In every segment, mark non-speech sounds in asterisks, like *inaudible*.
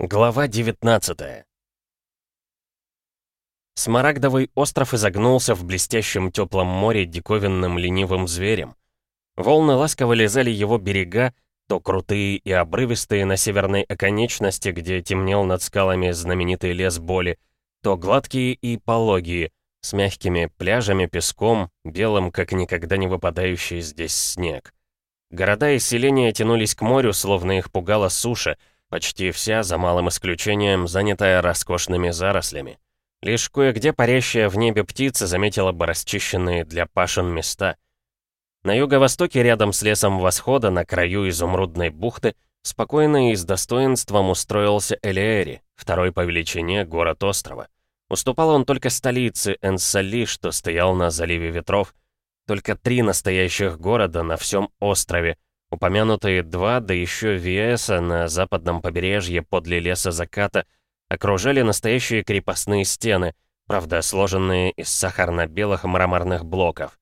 Глава 19 Смарагдовый остров изогнулся в блестящем теплом море диковинным ленивым зверем. Волны ласково лизали его берега, то крутые и обрывистые на северной оконечности, где темнел над скалами знаменитый лес боли, то гладкие и пологие, с мягкими пляжами, песком, белым, как никогда не выпадающий здесь снег. Города и селения тянулись к морю, словно их пугала суша — Почти вся, за малым исключением, занятая роскошными зарослями. Лишь кое-где парящая в небе птица заметила бы расчищенные для пашин места. На юго-востоке, рядом с лесом восхода, на краю изумрудной бухты, спокойно и с достоинством устроился Элиэри, второй по величине город острова. Уступал он только столице Энсали, что стоял на заливе ветров. Только три настоящих города на всем острове, Упомянутые два, да еще Виэса на западном побережье подле леса заката, окружали настоящие крепостные стены, правда, сложенные из сахарно-белых мраморных блоков.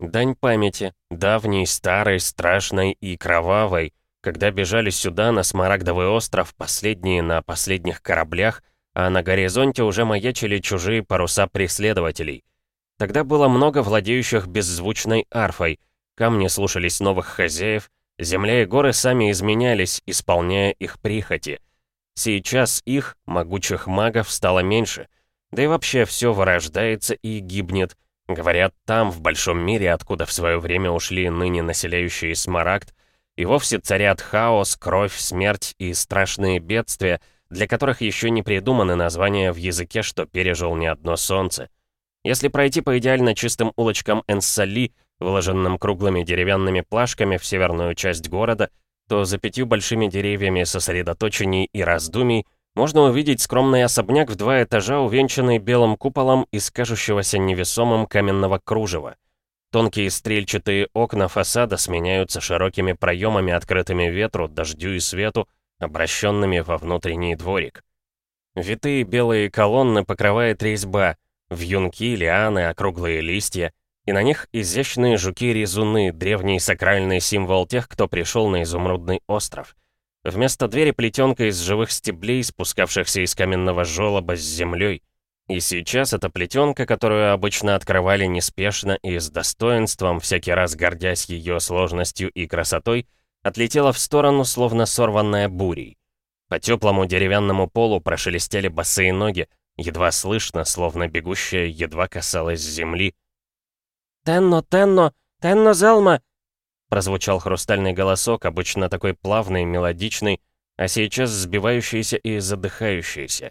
Дань памяти, давней, старой, страшной и кровавой, когда бежали сюда, на Смарагдовый остров, последние на последних кораблях, а на горизонте уже маячили чужие паруса преследователей. Тогда было много владеющих беззвучной арфой, камни слушались новых хозяев, Земля и горы сами изменялись, исполняя их прихоти. Сейчас их, могучих магов, стало меньше. Да и вообще все вырождается и гибнет. Говорят, там, в большом мире, откуда в свое время ушли ныне населяющие Смарагд, и вовсе царят хаос, кровь, смерть и страшные бедствия, для которых еще не придуманы названия в языке, что пережил не одно солнце. Если пройти по идеально чистым улочкам Энсали, выложенным круглыми деревянными плашками в северную часть города, то за пятью большими деревьями сосредоточений и раздумий можно увидеть скромный особняк в два этажа, увенчанный белым куполом из кажущегося невесомым каменного кружева. Тонкие стрельчатые окна фасада сменяются широкими проемами, открытыми ветру, дождю и свету, обращенными во внутренний дворик. Витые белые колонны покрывает резьба, вьюнки, лианы, округлые листья, и на них изящные жуки-резуны, древний сакральный символ тех, кто пришел на Изумрудный остров. Вместо двери плетенка из живых стеблей, спускавшихся из каменного желоба с землей. И сейчас эта плетенка, которую обычно открывали неспешно и с достоинством, всякий раз гордясь ее сложностью и красотой, отлетела в сторону, словно сорванная бурей. По теплому деревянному полу прошелестели босые ноги, едва слышно, словно бегущая едва касалась земли, «Тенно, Тенно! Тенно Зелма!» Прозвучал хрустальный голосок, обычно такой плавный, мелодичный, а сейчас сбивающийся и задыхающийся.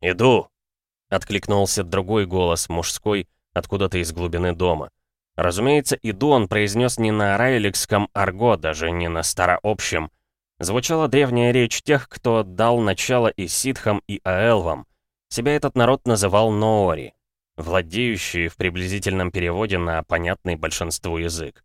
«Иду!» — откликнулся другой голос, мужской, откуда-то из глубины дома. Разумеется, «иду» он произнес не на райликском арго, даже не на старообщем. Звучала древняя речь тех, кто дал начало и ситхам, и аэлвам. Себя этот народ называл Ноори владеющие в приблизительном переводе на понятный большинству язык.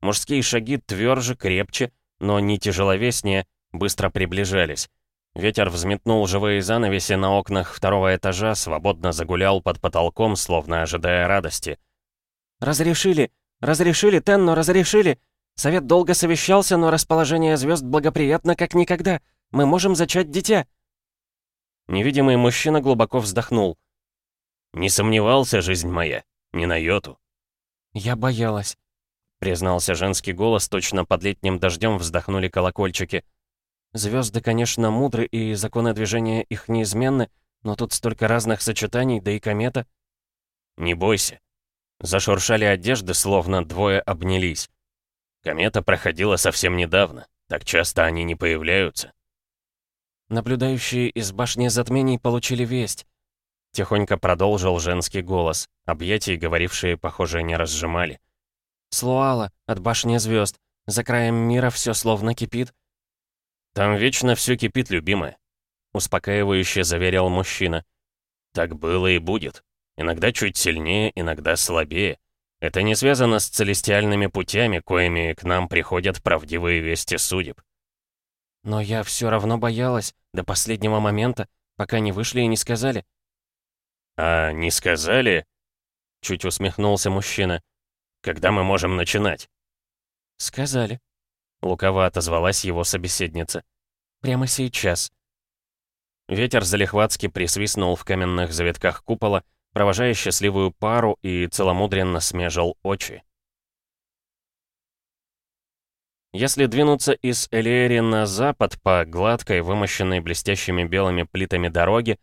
Мужские шаги тверже, крепче, но не тяжеловеснее, быстро приближались. Ветер взметнул живые занавеси на окнах второго этажа, свободно загулял под потолком, словно ожидая радости. «Разрешили! Разрешили, Тенно, разрешили! Совет долго совещался, но расположение звезд благоприятно, как никогда. Мы можем зачать дитя!» Невидимый мужчина глубоко вздохнул. «Не сомневался, жизнь моя, не на йоту». «Я боялась», — признался женский голос, точно под летним дождем вздохнули колокольчики. «Звезды, конечно, мудры, и законы движения их неизменны, но тут столько разных сочетаний, да и комета». «Не бойся». Зашуршали одежды, словно двое обнялись. Комета проходила совсем недавно, так часто они не появляются. Наблюдающие из башни затмений получили весть. Тихонько продолжил женский голос. Объятия, говорившие, похоже, не разжимали. «Слуала, от башни звезд. За краем мира все словно кипит». «Там вечно все кипит, любимая», — успокаивающе заверил мужчина. «Так было и будет. Иногда чуть сильнее, иногда слабее. Это не связано с целестиальными путями, коими к нам приходят правдивые вести судеб». «Но я все равно боялась, до последнего момента, пока не вышли и не сказали. «А не сказали?» Чуть усмехнулся мужчина. «Когда мы можем начинать?» «Сказали», — лукаво отозвалась его собеседница. «Прямо сейчас. Ветер залихватски присвистнул в каменных завитках купола, провожая счастливую пару и целомудренно смежил очи. Если двинуться из Элиэри на запад по гладкой, вымощенной блестящими белыми плитами дороге,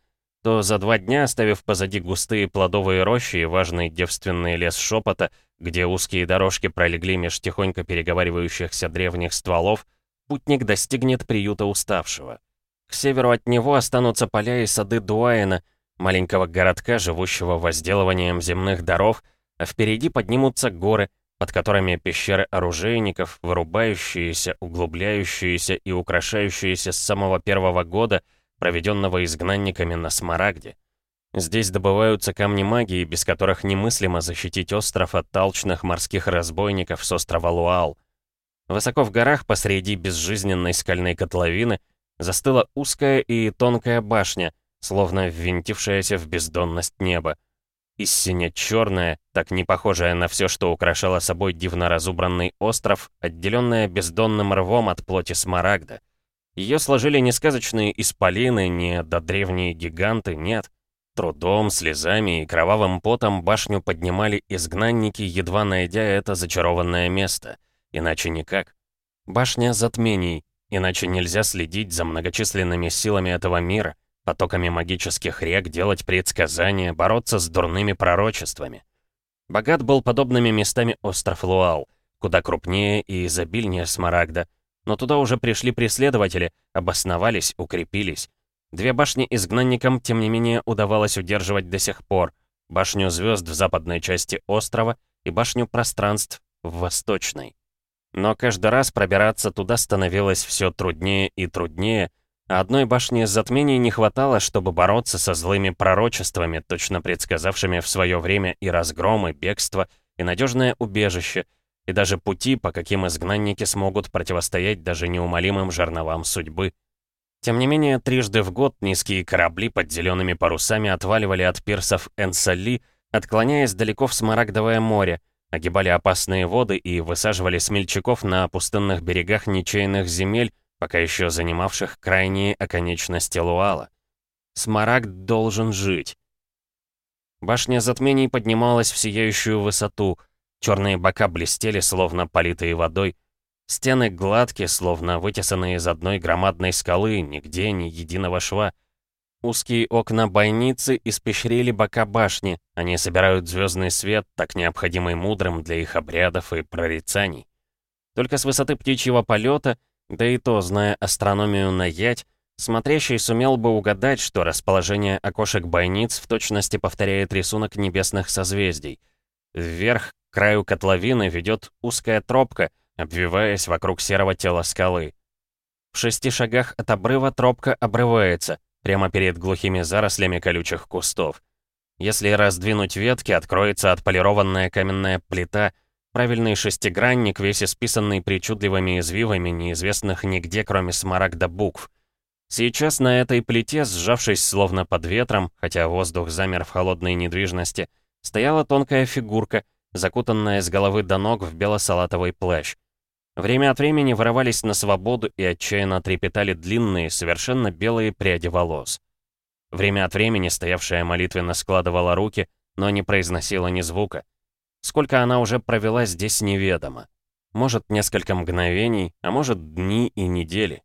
то за два дня, оставив позади густые плодовые рощи и важный девственный лес шепота, где узкие дорожки пролегли меж тихонько переговаривающихся древних стволов, путник достигнет приюта уставшего. К северу от него останутся поля и сады Дуайена, маленького городка, живущего возделыванием земных даров, а впереди поднимутся горы, под которыми пещеры оружейников, вырубающиеся, углубляющиеся и украшающиеся с самого первого года — проведенного изгнанниками на Смарагде. Здесь добываются камни магии, без которых немыслимо защитить остров от толчных морских разбойников с острова Луал. Высоко в горах, посреди безжизненной скальной котловины, застыла узкая и тонкая башня, словно ввинтившаяся в бездонность неба. Истинно черная, так не похожая на все, что украшало собой дивно разубранный остров, отделенная бездонным рвом от плоти смарагда. Ее сложили не сказочные исполины, не до древние гиганты, нет. Трудом, слезами и кровавым потом башню поднимали изгнанники, едва найдя это зачарованное место. Иначе никак. Башня затмений, иначе нельзя следить за многочисленными силами этого мира, потоками магических рек, делать предсказания, бороться с дурными пророчествами. Богат был подобными местами остров Луал, куда крупнее и изобильнее Смарагда, но туда уже пришли преследователи, обосновались, укрепились. Две башни изгнанникам, тем не менее, удавалось удерживать до сих пор. Башню звезд в западной части острова и башню пространств в восточной. Но каждый раз пробираться туда становилось все труднее и труднее, а одной башни затмений не хватало, чтобы бороться со злыми пророчествами, точно предсказавшими в свое время и разгром, и бегство, и надежное убежище, и даже пути, по каким изгнанники смогут противостоять даже неумолимым жерновам судьбы. Тем не менее, трижды в год низкие корабли под зелеными парусами отваливали от пирсов Энсали, отклоняясь далеко в Смарагдовое море, огибали опасные воды и высаживали смельчаков на пустынных берегах ничейных земель, пока еще занимавших крайние оконечности Луала. Смарагд должен жить. Башня затмений поднималась в сияющую высоту — Черные бока блестели, словно политые водой. Стены гладкие, словно вытесанные из одной громадной скалы, нигде ни единого шва. Узкие окна бойницы испещрили бока башни, они собирают звездный свет, так необходимый мудрым для их обрядов и прорицаний. Только с высоты птичьего полета, да и то, зная астрономию на ять, смотрящий сумел бы угадать, что расположение окошек бойниц в точности повторяет рисунок небесных созвездий. Вверх краю котловины ведет узкая тропка, обвиваясь вокруг серого тела скалы. В шести шагах от обрыва тропка обрывается, прямо перед глухими зарослями колючих кустов. Если раздвинуть ветки, откроется отполированная каменная плита, правильный шестигранник, весь исписанный причудливыми извивами, неизвестных нигде, кроме смарагда букв. Сейчас на этой плите, сжавшись словно под ветром, хотя воздух замер в холодной недвижности, стояла тонкая фигурка — закутанная с головы до ног в бело-салатовый плащ. Время от времени вырывались на свободу и отчаянно трепетали длинные, совершенно белые пряди волос. Время от времени стоявшая молитвенно складывала руки, но не произносила ни звука. Сколько она уже провела здесь, неведомо. Может, несколько мгновений, а может, дни и недели.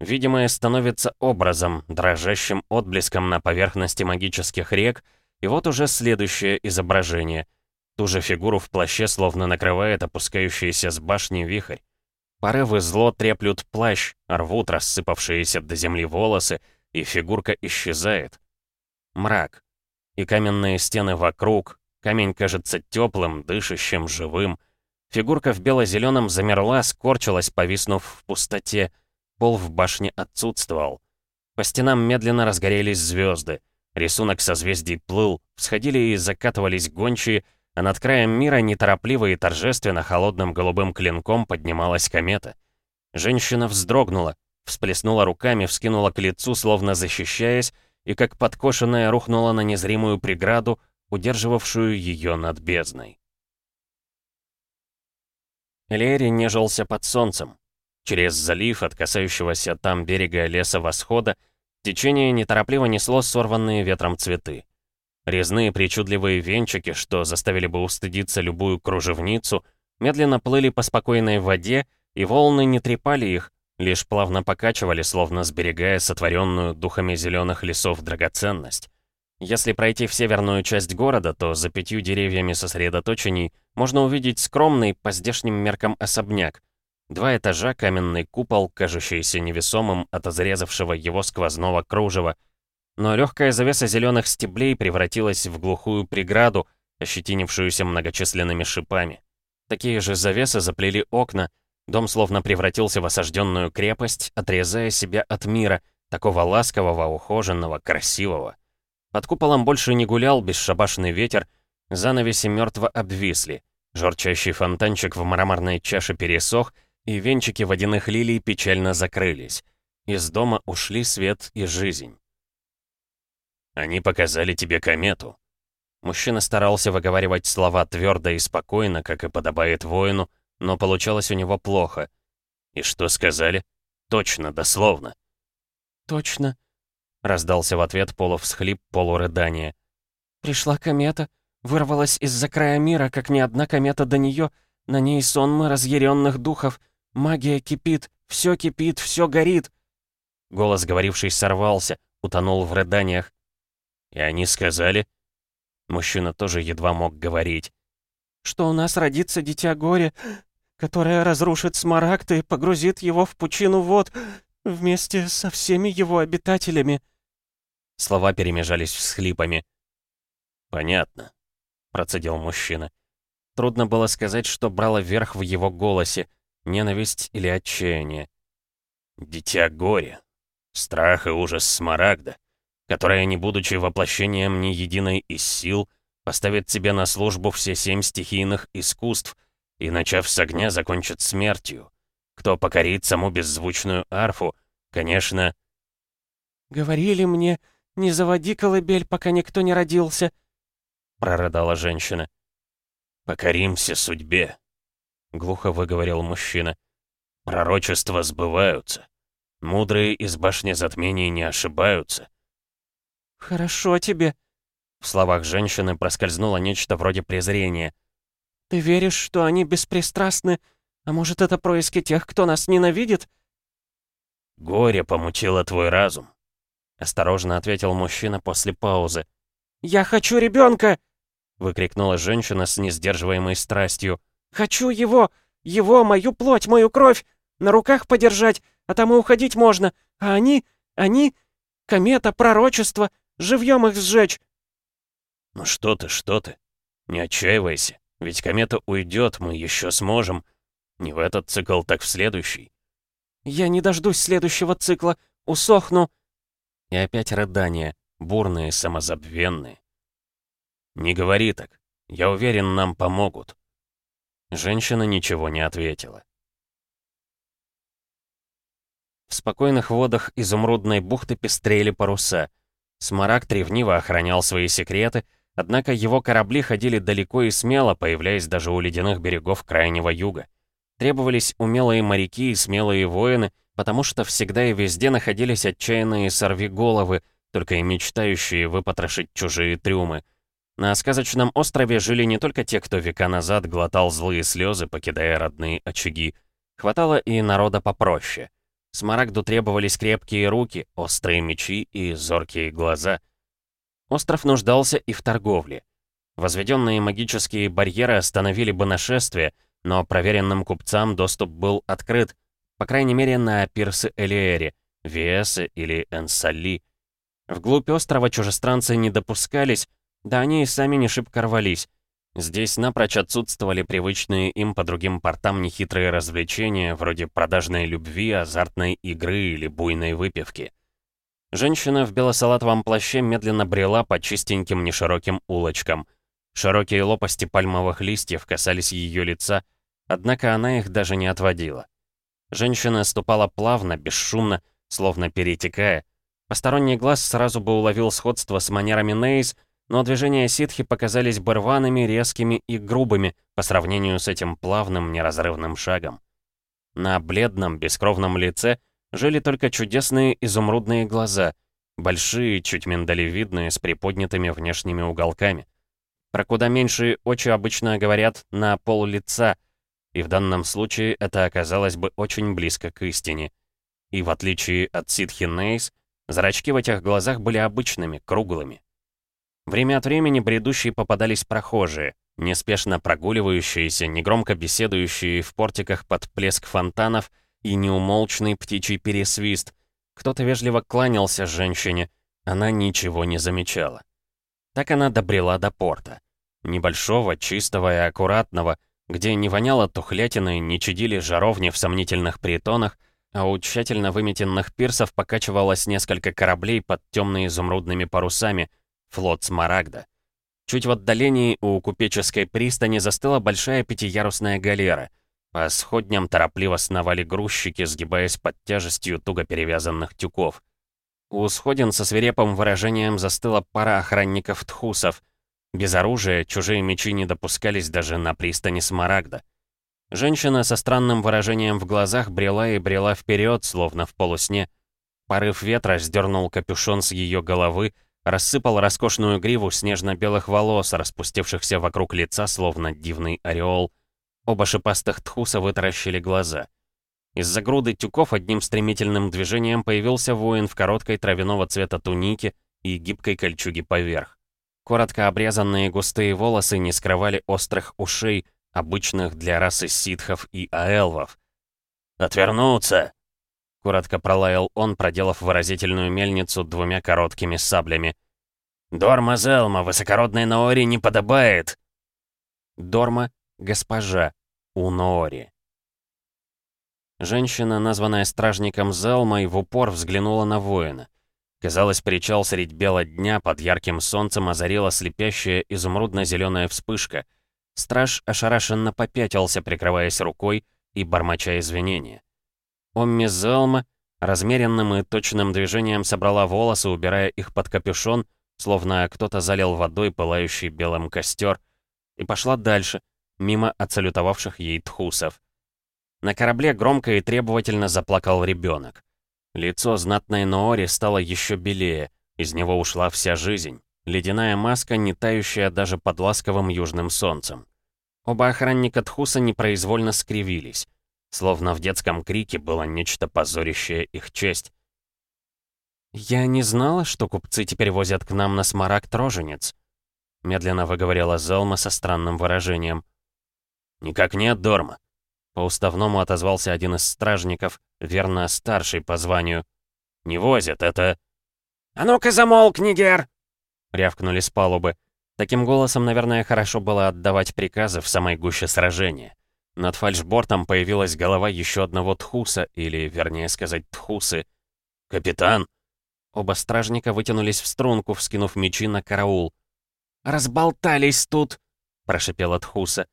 Видимое становится образом, дрожащим отблеском на поверхности магических рек, и вот уже следующее изображение — Ту же фигуру в плаще словно накрывает опускающийся с башни вихрь. Порывы зло треплют плащ, рвут рассыпавшиеся до земли волосы, и фигурка исчезает. Мрак. И каменные стены вокруг. Камень кажется теплым, дышащим, живым. Фигурка в бело-зеленом замерла, скорчилась, повиснув в пустоте. Пол в башне отсутствовал. По стенам медленно разгорелись звезды. Рисунок созвездий плыл, всходили и закатывались гончие, а над краем мира неторопливо и торжественно холодным голубым клинком поднималась комета. Женщина вздрогнула, всплеснула руками, вскинула к лицу, словно защищаясь, и как подкошенная рухнула на незримую преграду, удерживавшую ее над бездной. Лери нежился под солнцем. Через залив от касающегося там берега леса восхода Течение неторопливо несло сорванные ветром цветы. Резные причудливые венчики, что заставили бы устыдиться любую кружевницу, медленно плыли по спокойной воде, и волны не трепали их, лишь плавно покачивали, словно сберегая сотворенную духами зеленых лесов драгоценность. Если пройти в северную часть города, то за пятью деревьями сосредоточений можно увидеть скромный, по здешним меркам, особняк. Два этажа, каменный купол, кажущийся невесомым от изрезавшего его сквозного кружева. Но легкая завеса зеленых стеблей превратилась в глухую преграду, ощетинившуюся многочисленными шипами. Такие же завесы заплели окна, дом словно превратился в осажденную крепость, отрезая себя от мира, такого ласкового, ухоженного, красивого. Под куполом больше не гулял бесшабашный ветер, занавеси мертво обвисли, журчащий фонтанчик в мраморной чаше пересох, и венчики водяных лилий печально закрылись. Из дома ушли свет и жизнь. «Они показали тебе комету». Мужчина старался выговаривать слова твердо и спокойно, как и подобает воину, но получалось у него плохо. «И что сказали?» «Точно, дословно». «Точно», — раздался в ответ полувсхлип полурыдания. «Пришла комета, вырвалась из-за края мира, как ни одна комета до нее. На ней сонмы разъяренных духов. Магия кипит, все кипит, все горит». Голос говоривший сорвался, утонул в рыданиях. «И они сказали...» Мужчина тоже едва мог говорить. «Что у нас родится дитя горя, которое разрушит смарагд и погрузит его в пучину вод, вместе со всеми его обитателями». Слова перемежались всхлипами. «Понятно», — процедил мужчина. Трудно было сказать, что брало верх в его голосе, ненависть или отчаяние. «Дитя горя, страх и ужас Смарагда, которая, не будучи воплощением ни единой из сил, поставит себе на службу все семь стихийных искусств и, начав с огня, закончит смертью. Кто покорит саму беззвучную арфу, конечно... «Говорили мне, не заводи колыбель, пока никто не родился», — прорыдала женщина. «Покоримся судьбе», — глухо выговорил мужчина. «Пророчества сбываются. Мудрые из башни затмений не ошибаются». «Хорошо тебе», — в словах женщины проскользнуло нечто вроде презрения. «Ты веришь, что они беспристрастны, а может, это происки тех, кто нас ненавидит?» «Горе помутило твой разум», — осторожно ответил мужчина после паузы. «Я хочу ребенка!» — выкрикнула женщина с несдерживаемой страстью. «Хочу его! Его, мою плоть, мою кровь! На руках подержать, а там и уходить можно! А они, они... Комета, пророчество! Живьем их сжечь!» «Ну что ты, что ты? Не отчаивайся, ведь комета уйдет, мы еще сможем!» Не в этот цикл, так в следующий. «Я не дождусь следующего цикла. Усохну». И опять рыдания, бурные, самозабвенные. «Не говори так. Я уверен, нам помогут». Женщина ничего не ответила. В спокойных водах изумрудной бухты пестрели паруса. Смарагд ревниво охранял свои секреты, однако его корабли ходили далеко и смело, появляясь даже у ледяных берегов Крайнего Юга. Требовались умелые моряки и смелые воины, потому что всегда и везде находились отчаянные сорвиголовы, только и мечтающие выпотрошить чужие трюмы. На сказочном острове жили не только те, кто века назад глотал злые слезы, покидая родные очаги. Хватало и народа попроще. Смарагду требовались крепкие руки, острые мечи и зоркие глаза. Остров нуждался и в торговле. Возведенные магические барьеры остановили бы нашествие — но проверенным купцам доступ был открыт, по крайней мере на пирсы Элиэри, Виэсы или Энсали. Вглубь острова чужестранцы не допускались, да они и сами не шибко рвались. Здесь напрочь отсутствовали привычные им по другим портам нехитрые развлечения, вроде продажной любви, азартной игры или буйной выпивки. Женщина в белосалатовом плаще медленно брела по чистеньким нешироким улочкам — Широкие лопасти пальмовых листьев касались ее лица, однако она их даже не отводила. Женщина ступала плавно, бесшумно, словно перетекая. Посторонний глаз сразу бы уловил сходство с манерами Нейс, но движения ситхи показались бы рваными, резкими и грубыми по сравнению с этим плавным, неразрывным шагом. На бледном, бескровном лице жили только чудесные изумрудные глаза, Большие, чуть миндалевидные, с приподнятыми внешними уголками. Про куда меньшие очи обычно говорят «на пол лица», и в данном случае это оказалось бы очень близко к истине. И в отличие от Ситхи Нейс, зрачки в этих глазах были обычными, круглыми. Время от времени бредущие попадались прохожие, неспешно прогуливающиеся, негромко беседующие в портиках под плеск фонтанов и неумолчный птичий пересвист. Кто-то вежливо кланялся женщине, она ничего не замечала. Так она добрела до порта. Небольшого, чистого и аккуратного, где не воняло тухлятиной, не чадили жаровни в сомнительных притонах, а у тщательно выметенных пирсов покачивалось несколько кораблей под темно-изумрудными парусами, флот Смарагда. Чуть в отдалении у купеческой пристани застыла большая пятиярусная галера. По сходням торопливо сновали грузчики, сгибаясь под тяжестью туго перевязанных тюков. У сходин со свирепым выражением застыла пара охранников-тхусов. Без оружия чужие мечи не допускались даже на пристани Смарагда. Женщина со странным выражением в глазах брела и брела вперед, словно в полусне. Порыв ветра сдернул капюшон с ее головы, рассыпал роскошную гриву снежно-белых волос, распустившихся вокруг лица, словно дивный ореол. Оба шипастых тхуса вытаращили глаза. Из-за груды тюков одним стремительным движением появился воин в короткой травяного цвета тунике и гибкой кольчуге поверх. Коротко обрезанные густые волосы не скрывали острых ушей, обычных для расы ситхов и аэлвов. «Отвернуться!» Коротко пролаял он, проделав выразительную мельницу двумя короткими саблями. «Дорма Зелма, высокородной Наори не подобает!» Дорма — госпожа, у Наори. Женщина, названная стражником Зелмой, в упор взглянула на воина. Казалось, причал средь бела дня под ярким солнцем озарила слепящая изумрудно-зеленая вспышка. Страж ошарашенно попятился, прикрываясь рукой и бормоча извинения. Омми Зелма размеренным и точным движением собрала волосы, убирая их под капюшон, словно кто-то залил водой пылающий белым костер, и пошла дальше, мимо отсалютовавших ей тхусов. На корабле громко и требовательно заплакал ребенок. Лицо знатной Ноори стало еще белее, из него ушла вся жизнь. Ледяная маска, не тающая даже под ласковым южным солнцем. Оба охранника Тхуса непроизвольно скривились. Словно в детском крике было нечто позорящее их честь. «Я не знала, что купцы теперь возят к нам на смарагд роженец», медленно выговорила Зелма со странным выражением. «Никак нет, Дорма», — по-уставному отозвался один из стражников, верно, старший по званию. «Не возят, это...» «А ну-ка замолкни, Гер!» — рявкнули с палубы. Таким голосом, наверное, хорошо было отдавать приказы в самой гуще сражения. Над фальшбортом появилась голова еще одного тхуса, или, вернее сказать, тхусы. «Капитан!» Оба стражника вытянулись в струнку, вскинув мечи на караул. «Разболтались тут!» — прошипела тхуса.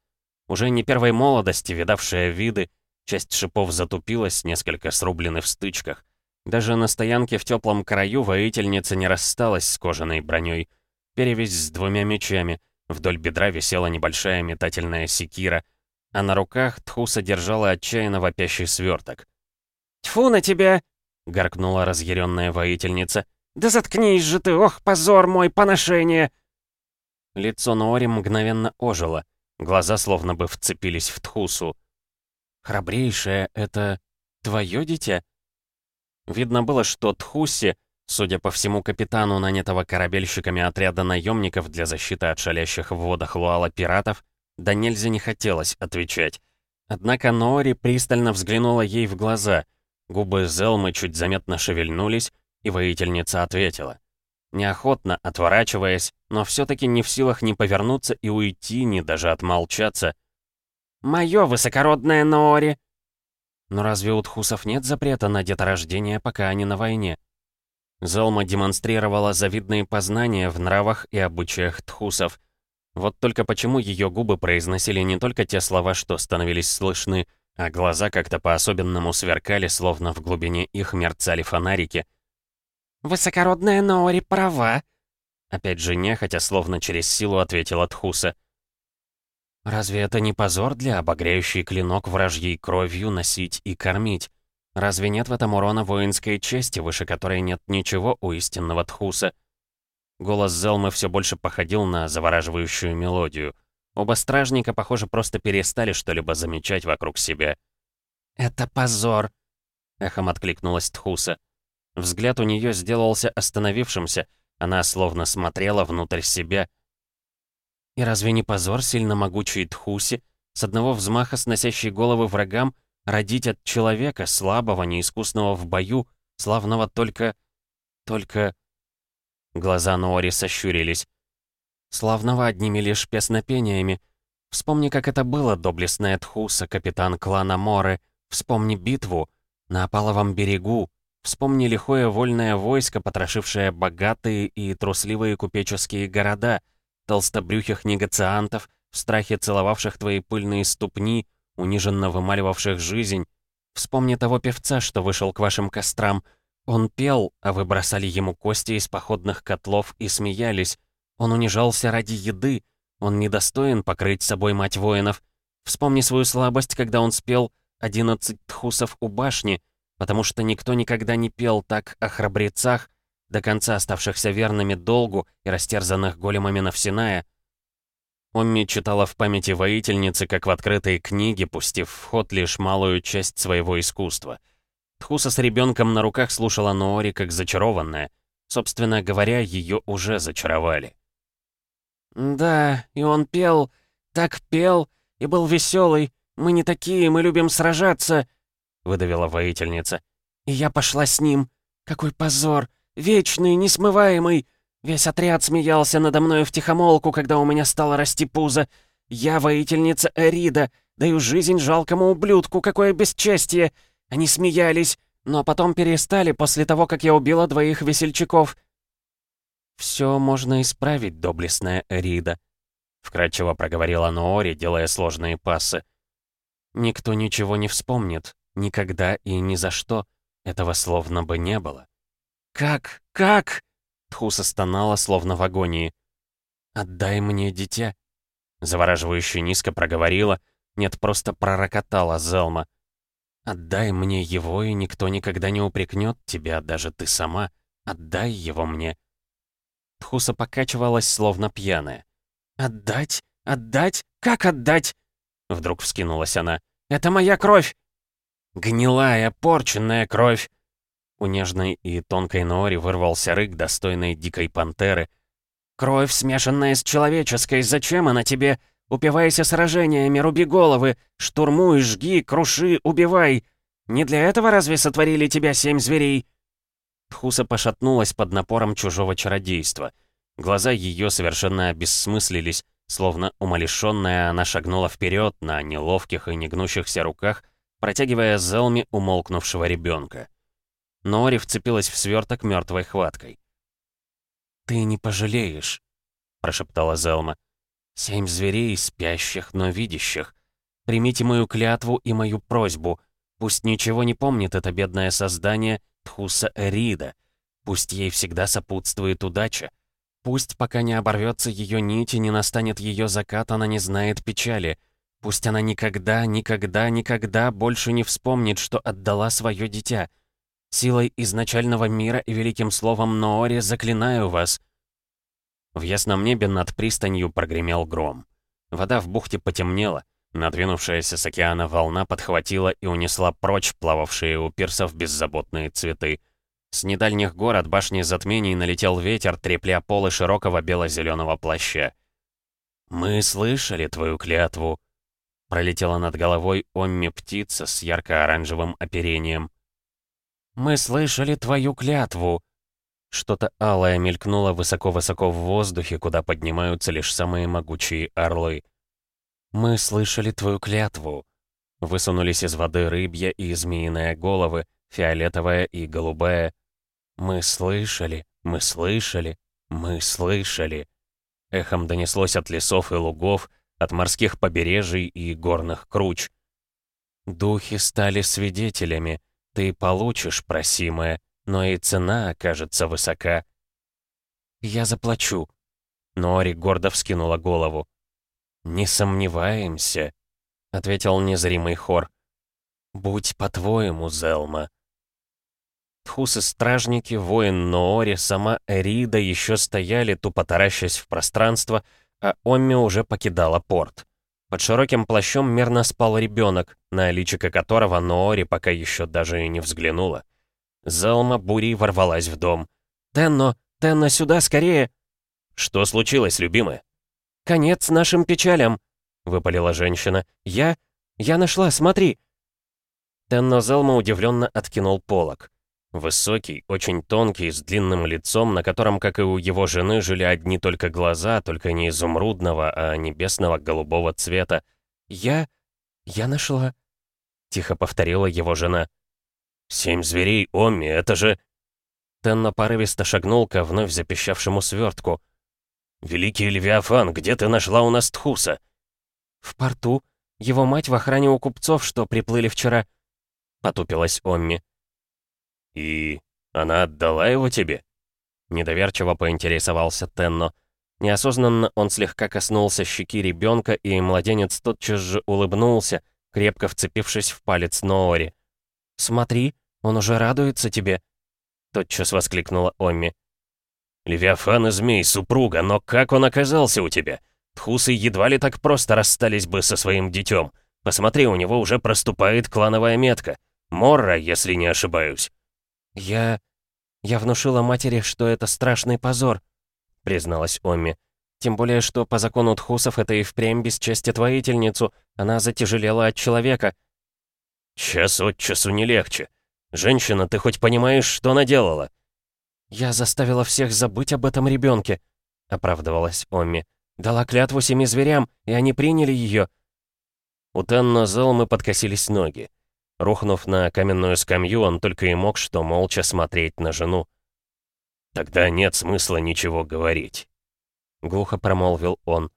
Уже не первой молодости, видавшая виды, часть шипов затупилась, несколько срублены в стычках. Даже на стоянке в теплом краю воительница не рассталась с кожаной броней. Перевязь с двумя мечами. Вдоль бедра висела небольшая метательная секира — а на руках Тхуса держала отчаянно вопящий сверток. «Тьфу на тебя!» — гаркнула разъяренная воительница. «Да заткнись же ты! Ох, позор мой, поношение!» Лицо Ноори мгновенно ожило. Глаза словно бы вцепились в Тхусу. «Храбрейшая, это твое дитя?» Видно было, что Тхуси, судя по всему капитану, нанятого корабельщиками отряда наемников для защиты от шалящих в водах Луала пиратов, да нельзя не хотелось отвечать. Однако Ноори пристально взглянула ей в глаза. Губы Зелмы чуть заметно шевельнулись, и воительница ответила. Неохотно, отворачиваясь, но все-таки не в силах ни повернуться и уйти, ни даже отмолчаться. «Мое высокородное Ноори!» Но разве у тхусов нет запрета на деторождение, пока они на войне? Зелма демонстрировала завидные познания в нравах и обычаях тхусов, вот только почему ее губы произносили не только те слова, что становились слышны, а глаза как-то по-особенному сверкали, словно в глубине их мерцали фонарики. «Высокородная Ноори права», — опять же нехотя, словно через силу ответила Тхуса. «Разве это не позор для обогряющий клинок вражьей кровью носить и кормить?» Разве нет в этом урона воинской чести, выше которой нет ничего у истинного Тхуса? Голос Зелмы все больше походил на завораживающую мелодию. Оба стражника, похоже, просто перестали что-либо замечать вокруг себя. «Это позор!» — эхом откликнулась Тхуса. Взгляд у нее сделался остановившимся, она словно смотрела внутрь себя. И разве не позор сильно могучей Тхуси, с одного взмаха сносящей головы врагам, родить от человека, слабого, неискусного в бою, славного только... только... Глаза Ноори сощурились. Славного одними лишь песнопениями. Вспомни, как это было, доблестная Тхуса, капитан клана Моры. Вспомни битву на Апаловом берегу. Вспомни лихое вольное войско, потрошившее богатые и трусливые купеческие города, толстобрюхих негациантов, в страхе целовавших твои пыльные ступни, униженно вымаливавших жизнь. Вспомни того певца, что вышел к вашим кострам. Он пел, а вы бросали ему кости из походных котлов и смеялись. Он унижался ради еды. Он недостоин покрыть собой мать воинов. Вспомни свою слабость, когда он спел «Одиннадцать тхусов у башни», потому что никто никогда не пел так о храбрецах, до конца оставшихся верными долгу и растерзанных големами Навсиная. Омми читала в памяти воительницы, как в открытой книге, пустив в ход лишь малую часть своего искусства. Тхуса с ребенком на руках слушала Ноори как зачарованная. Собственно говоря, ее уже зачаровали. «Да, и он пел, так пел, и был веселый. Мы не такие, мы любим сражаться», — выдавила воительница. «И я пошла с ним. Какой позор! Вечный, несмываемый! Весь отряд смеялся надо мной втихомолку, когда у меня стало расти пузо. Я воительница Эрида, даю жизнь жалкому ублюдку, какое бесчестье! Они смеялись, но потом перестали после того, как я убила двоих весельчаков». «Все можно исправить, доблестная Эрида», — вкратчиво проговорила Ноори, делая сложные пассы. «Никто ничего не вспомнит, никогда и ни за что. Этого словно бы не было». «Как? Как?» Тхуса стонала, словно в агонии. «Отдай мне дитя», — завораживающе низко проговорила, нет, просто пророкотала Зелма. «Отдай мне его, и никто никогда не упрекнет тебя, даже ты сама. Отдай его мне». Тхуса покачивалась, словно пьяная. «Отдать? Отдать? Как отдать?» Вдруг вскинулась она. «Это моя кровь!» «Гнилая, порченная кровь!» У нежной и тонкой Ноори вырвался рык достойной дикой пантеры. «Кровь, смешанная с человеческой, зачем она тебе? Упивайся сражениями, руби головы, штурмуй, жги, круши, убивай! Не для этого разве сотворили тебя семь зверей?» Тхуса пошатнулась под напором чужого чародейства. Глаза ее совершенно обессмыслились, словно умалишенная она шагнула вперед на неловких и негнущихся руках, протягивая Зелми умолкнувшего ребенка. Нори вцепилась в сверток мертвой хваткой. «Ты не пожалеешь», — прошептала Зелма. «Семь зверей, спящих, но видящих. Примите мою клятву и мою просьбу. Пусть ничего не помнит это бедное создание Тхуса Эрида. Пусть ей всегда сопутствует удача. Пусть, пока не оборвется ее нить и не настанет ее закат, она не знает печали. Пусть она никогда, никогда, никогда больше не вспомнит, что отдала свое дитя — Силой изначального мира и великим словом Ноори заклинаю вас!» В ясном небе над пристанью прогремел гром. Вода в бухте потемнела. Надвинувшаяся с океана волна подхватила и унесла прочь плававшие у пирсов беззаботные цветы. С недальних гор от башни затмений налетел ветер, трепля полы широкого бело-зеленого плаща. «Мы слышали твою клятву», — пролетела над головой Омми-птица с ярко-оранжевым оперением. «Мы слышали твою клятву!» Что-то алое мелькнуло высоко-высоко в воздухе, куда поднимаются лишь самые могучие орлы. «Мы слышали твою клятву!» Высунулись из воды рыбья и змеиная головы, фиолетовая и голубая. «Мы слышали, мы слышали, мы слышали!» Эхом донеслось от лесов и лугов, от морских побережий и горных круч. Духи стали свидетелями, ты получишь просимое, но и цена окажется высока. Я заплачу. Нори гордо вскинула голову. «Не сомневаемся», — ответил незримый хор. «Будь по-твоему, Зелма». Тхусы-стражники, воин Ноори, сама Эрида еще стояли, тупо таращась в пространство, а Омми уже покидала порт. Под широким плащом мирно спал ребенок, на личико которого Ноори пока еще даже и не взглянула. Залма бурей ворвалась в дом. «Тенно! Тенно, сюда, скорее!» «Что случилось, любимая?» «Конец нашим печалям!» — выпалила женщина. «Я... я нашла, смотри!» Тенно Залма удивленно откинул полог. Высокий, очень тонкий, с длинным лицом, на котором, как и у его жены, жили одни только глаза, только не изумрудного, а небесного голубого цвета. «Я... я нашла...» — тихо повторила его жена. «Семь зверей, Омми, это же...» Тенно порывисто шагнул ко вновь запищавшему свертку. «Великий Левиафан, где ты нашла у нас Тхуса?» «В порту. Его мать в охране у купцов, что приплыли вчера», — потупилась Омми. «И она отдала его тебе?» Недоверчиво поинтересовался Тенно. Неосознанно он слегка коснулся щеки ребенка, и младенец тотчас же улыбнулся, крепко вцепившись в палец Ноори. «Смотри, он уже радуется тебе!» Тотчас воскликнула Омми. «Левиафан и змей, супруга, но как он оказался у тебя? Тхусы едва ли так просто расстались бы со своим детем. Посмотри, у него уже проступает клановая метка. Морра, если не ошибаюсь». «Я... я внушила матери, что это страшный позор», — призналась Омми. «Тем более, что по закону Тхусов это и впрямь бесчестит воительницу. Она затяжелела от человека». «Час от часу не легче. Женщина, ты хоть понимаешь, что она делала?» «Я заставила всех забыть об этом ребенке», — оправдывалась Омми. «Дала клятву семи зверям, и они приняли ее». У Тенно Зелмы подкосились ноги. Рухнув на каменную скамью, он только и мог что молча смотреть на жену. «Тогда нет смысла ничего говорить», — глухо промолвил он.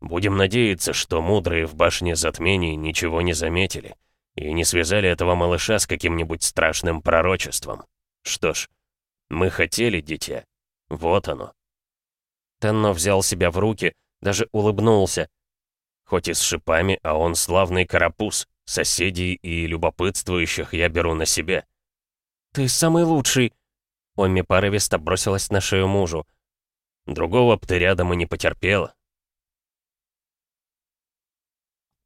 «Будем надеяться, что мудрые в башне затмений ничего не заметили и не связали этого малыша с каким-нибудь страшным пророчеством. Что ж, мы хотели дитя. Вот оно». Тенно взял себя в руки, даже улыбнулся. Хоть и с шипами, а он славный карапуз. Соседей и любопытствующих я беру на себя. «Ты самый лучший!» Омми порывисто бросилась на шею мужу. Другого б ты рядом и не потерпела.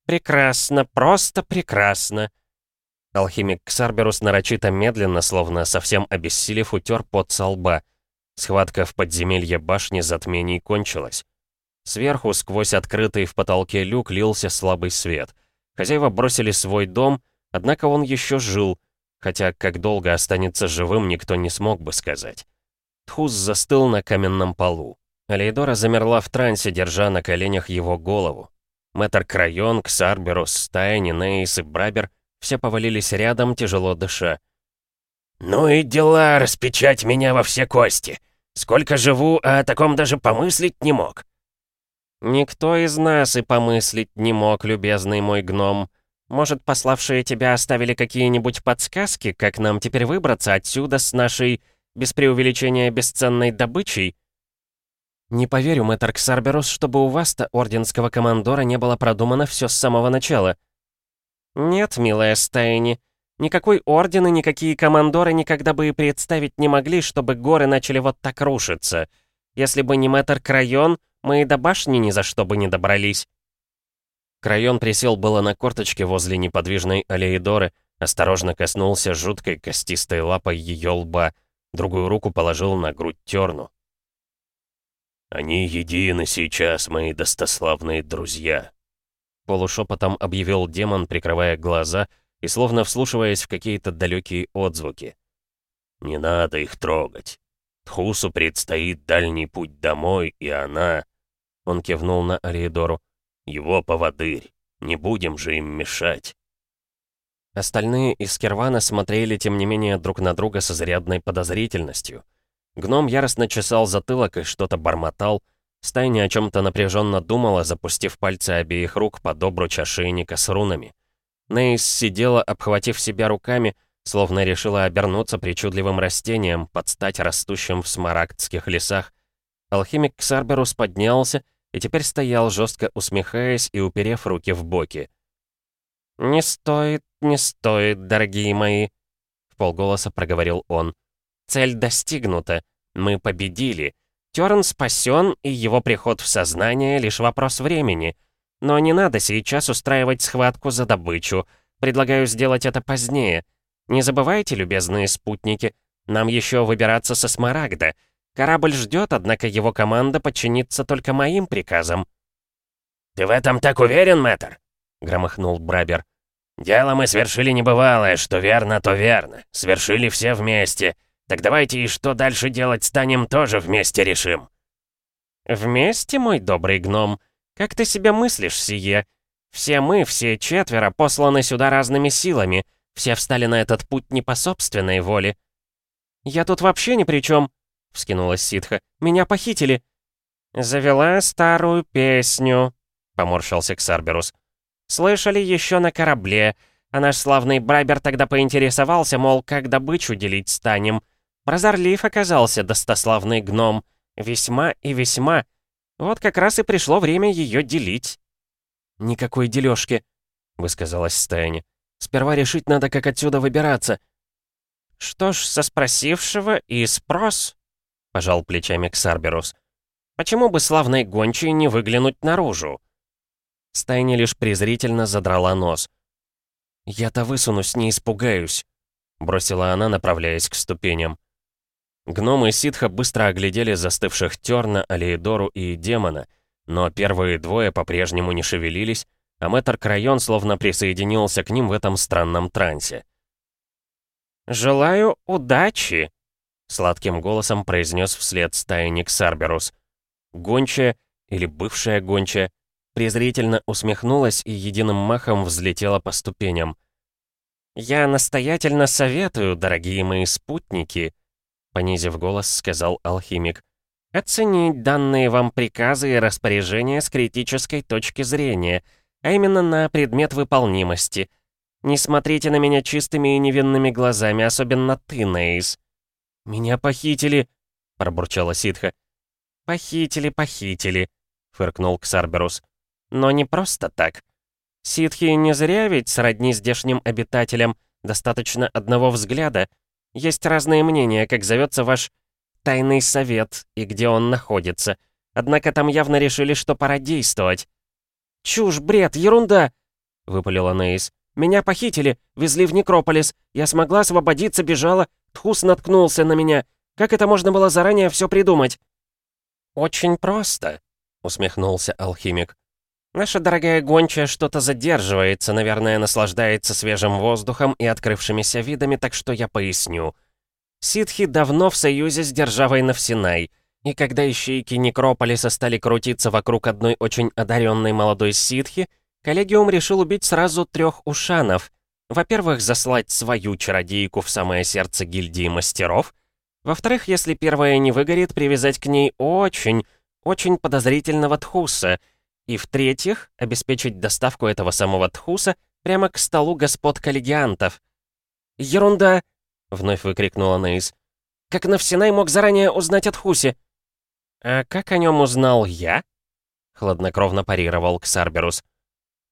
«Прекрасно, просто прекрасно!» Алхимик Ксарберус нарочито медленно, словно совсем обессилев, утер пот со лба. Схватка в подземелье башни затмений кончилась. Сверху, сквозь открытый в потолке люк, лился слабый свет — Хозяева бросили свой дом, однако он еще жил, хотя как долго останется живым, никто не смог бы сказать. Тхус застыл на каменном полу. Алейдора замерла в трансе, держа на коленях его голову. Мэтр Крайон, Ксарберус, Стайни, Нейс и Брабер все повалились рядом, тяжело дыша. «Ну и дела, распечать меня во все кости. Сколько живу, а о таком даже помыслить не мог». «Никто из нас и помыслить не мог, любезный мой гном. Может, пославшие тебя оставили какие-нибудь подсказки, как нам теперь выбраться отсюда с нашей, без преувеличения, бесценной добычей?» «Не поверю, мэтр Ксарберус, чтобы у вас-то, орденского командора, не было продумано все с самого начала». «Нет, милая Стайни, никакой орден и никакие командоры никогда бы и представить не могли, чтобы горы начали вот так рушиться. Если бы не мэтр Крайон, мы и до башни ни за что бы не добрались». Крайон присел было на корточке возле неподвижной Алеидоры, осторожно коснулся жуткой костистой лапой ее лба, другую руку положил на грудь Терну. «Они едины сейчас, мои достославные друзья», — полушепотом объявил демон, прикрывая глаза и словно вслушиваясь в какие-то далекие отзвуки. «Не надо их трогать. Тхусу предстоит дальний путь домой, и она...» Он кивнул на Ариедору. «Его поводырь. Не будем же им мешать». Остальные из Кервана смотрели, тем не менее, друг на друга с изрядной подозрительностью. Гном яростно чесал затылок и что-то бормотал. Стайня о чем-то напряженно думала, запустив пальцы обеих рук под обруч ошейника с рунами. Нейс сидела, обхватив себя руками, словно решила обернуться причудливым растением, под стать растущим в смарагдских лесах. Алхимик Ксарберус поднялся и теперь стоял, жестко усмехаясь и уперев руки в боки. «Не стоит, не стоит, дорогие мои», — в полголоса проговорил он. «Цель достигнута. Мы победили. Терн спасен, и его приход в сознание — лишь вопрос времени. Но не надо сейчас устраивать схватку за добычу. Предлагаю сделать это позднее. Не забывайте, любезные спутники, нам еще выбираться со Смарагда. Корабль ждет, однако его команда подчинится только моим приказам». «Ты в этом так уверен, мэтр?» — громыхнул Брабер. «Дело мы свершили небывалое, что верно, то верно. Свершили все вместе. Так давайте и что дальше делать станем, тоже вместе решим». «Вместе, мой добрый гном? Как ты себя мыслишь, сие? Все мы, все четверо, посланы сюда разными силами. Все встали на этот путь не по собственной воле». «Я тут вообще ни при чем», — вскинулась ситха. «Меня похитили». «Завела старую песню», — поморщился Ксарберус. «Слышали еще на корабле, а наш славный Брайбер тогда поинтересовался, мол, как добычу делить станем. Прозорлив оказался достославный гном. Весьма и весьма. Вот как раз и пришло время ее делить». «Никакой дележки», — высказалась Стайни. «Сперва решить надо, как отсюда выбираться». «Что ж, со спросившего и спрос», — пожал плечами Ксарберус. «Почему бы славной гончей не выглянуть наружу?» Стайни лишь презрительно задрала нос. «Я-то высунусь, не испугаюсь», — бросила она, направляясь к ступеням. Гномы ситха быстро оглядели застывших Терна, Алиедору и Демона, но первые двое по-прежнему не шевелились, а мэтр Крайон словно присоединился к ним в этом странном трансе. «Желаю удачи!» — сладким голосом произнес вслед стайник Сарберус. Гончая, или бывшая гончая, презрительно усмехнулась и единым махом взлетела по ступеням. «Я настоятельно советую, дорогие мои спутники», — понизив голос, сказал алхимик, «оценить данные вам приказы и распоряжения с критической точки зрения, а именно на предмет выполнимости — не смотрите на меня чистыми и невинными глазами, особенно ты, Нейс». «Меня похитили», — пробурчала ситха. «Похитили, похитили», — фыркнул Ксарберус. «Но не просто так. Ситхи не зря ведь сродни здешним обитателям, достаточно одного взгляда. Есть разные мнения, как зовется ваш тайный совет и где он находится. Однако там явно решили, что пора действовать». «Чушь, бред, ерунда!» — выпалила Нейс. Меня похитили, везли в Некрополис. Я смогла освободиться, бежала. Тхус наткнулся на меня. Как это можно было заранее все придумать?» «Очень просто», — усмехнулся алхимик. «Наша дорогая гончая что-то задерживается, наверное, наслаждается свежим воздухом и открывшимися видами, так что я поясню. Ситхи давно в союзе с державой Навсинай, и когда ищейки Некрополиса стали крутиться вокруг одной очень одаренной молодой ситхи, Коллегиум решил убить сразу трех ушанов. Во-первых, заслать свою чародейку в самое сердце гильдии мастеров. Во-вторых, если первая не выгорит, привязать к ней очень, очень подозрительного тхуса. И в-третьих, обеспечить доставку этого самого тхуса прямо к столу господ коллегиантов. «Ерунда!» — вновь выкрикнула Нейс. «Как Навсинай мог заранее узнать о тхусе?» «А как о нем узнал я?» — хладнокровно парировал Ксарберус.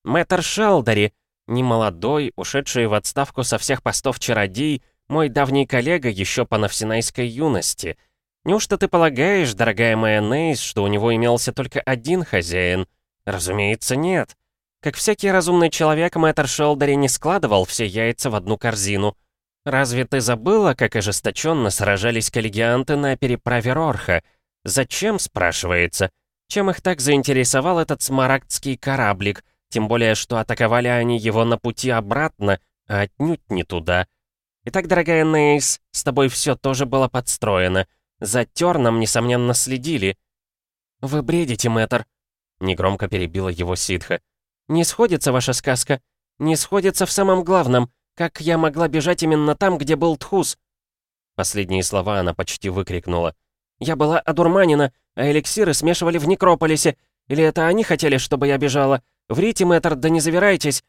Мэтр Шелдари, немолодой, ушедший в отставку со всех постов чародей, мой давний коллега еще по навсинайской юности. Неужто ты полагаешь, дорогая моя Нейс, что у него имелся только один хозяин? Разумеется, нет. Как всякий разумный человек, мэтр Шелдари не складывал все яйца в одну корзину. Разве ты забыла, как ожесточенно сражались коллегианты на переправе Рорха? Зачем, спрашивается? Чем их так заинтересовал этот смарагдский кораблик — тем более, что атаковали они его на пути обратно, а отнюдь не туда. Итак, дорогая Нейс, с тобой все тоже было подстроено. За Терном, несомненно, следили. «Вы бредите, мэтр», — негромко перебила его ситха. «Не сходится ваша сказка. Не сходится в самом главном. Как я могла бежать именно там, где был Тхус?» Последние слова она почти выкрикнула. «Я была одурманена, а эликсиры смешивали в Некрополисе. Или это они хотели, чтобы я бежала? Врите, мэтр, да не завирайтесь!»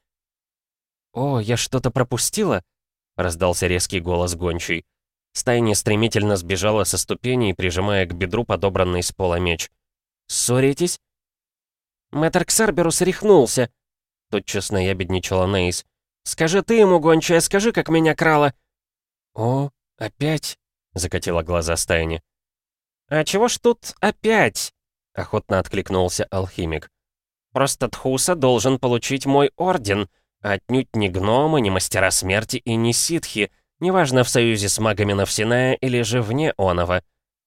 «О, я что-то пропустила?» — раздался резкий голос гончий. Стайни стремительно сбежала со ступеней, прижимая к бедру подобранный с пола меч. «Ссоритесь?» «Мэтр Ксарберус рехнулся!» — тотчас наябедничала Нейс. «Скажи ты ему, гончая, скажи, как меня крала!» «О, опять?» — закатила глаза Стайни. «А чего ж тут опять?» — охотно откликнулся алхимик. «Просто Тхуса должен получить мой орден, а отнюдь не гномы, не мастера смерти и не ситхи, неважно, в союзе с магами Навсиная или же вне Онова.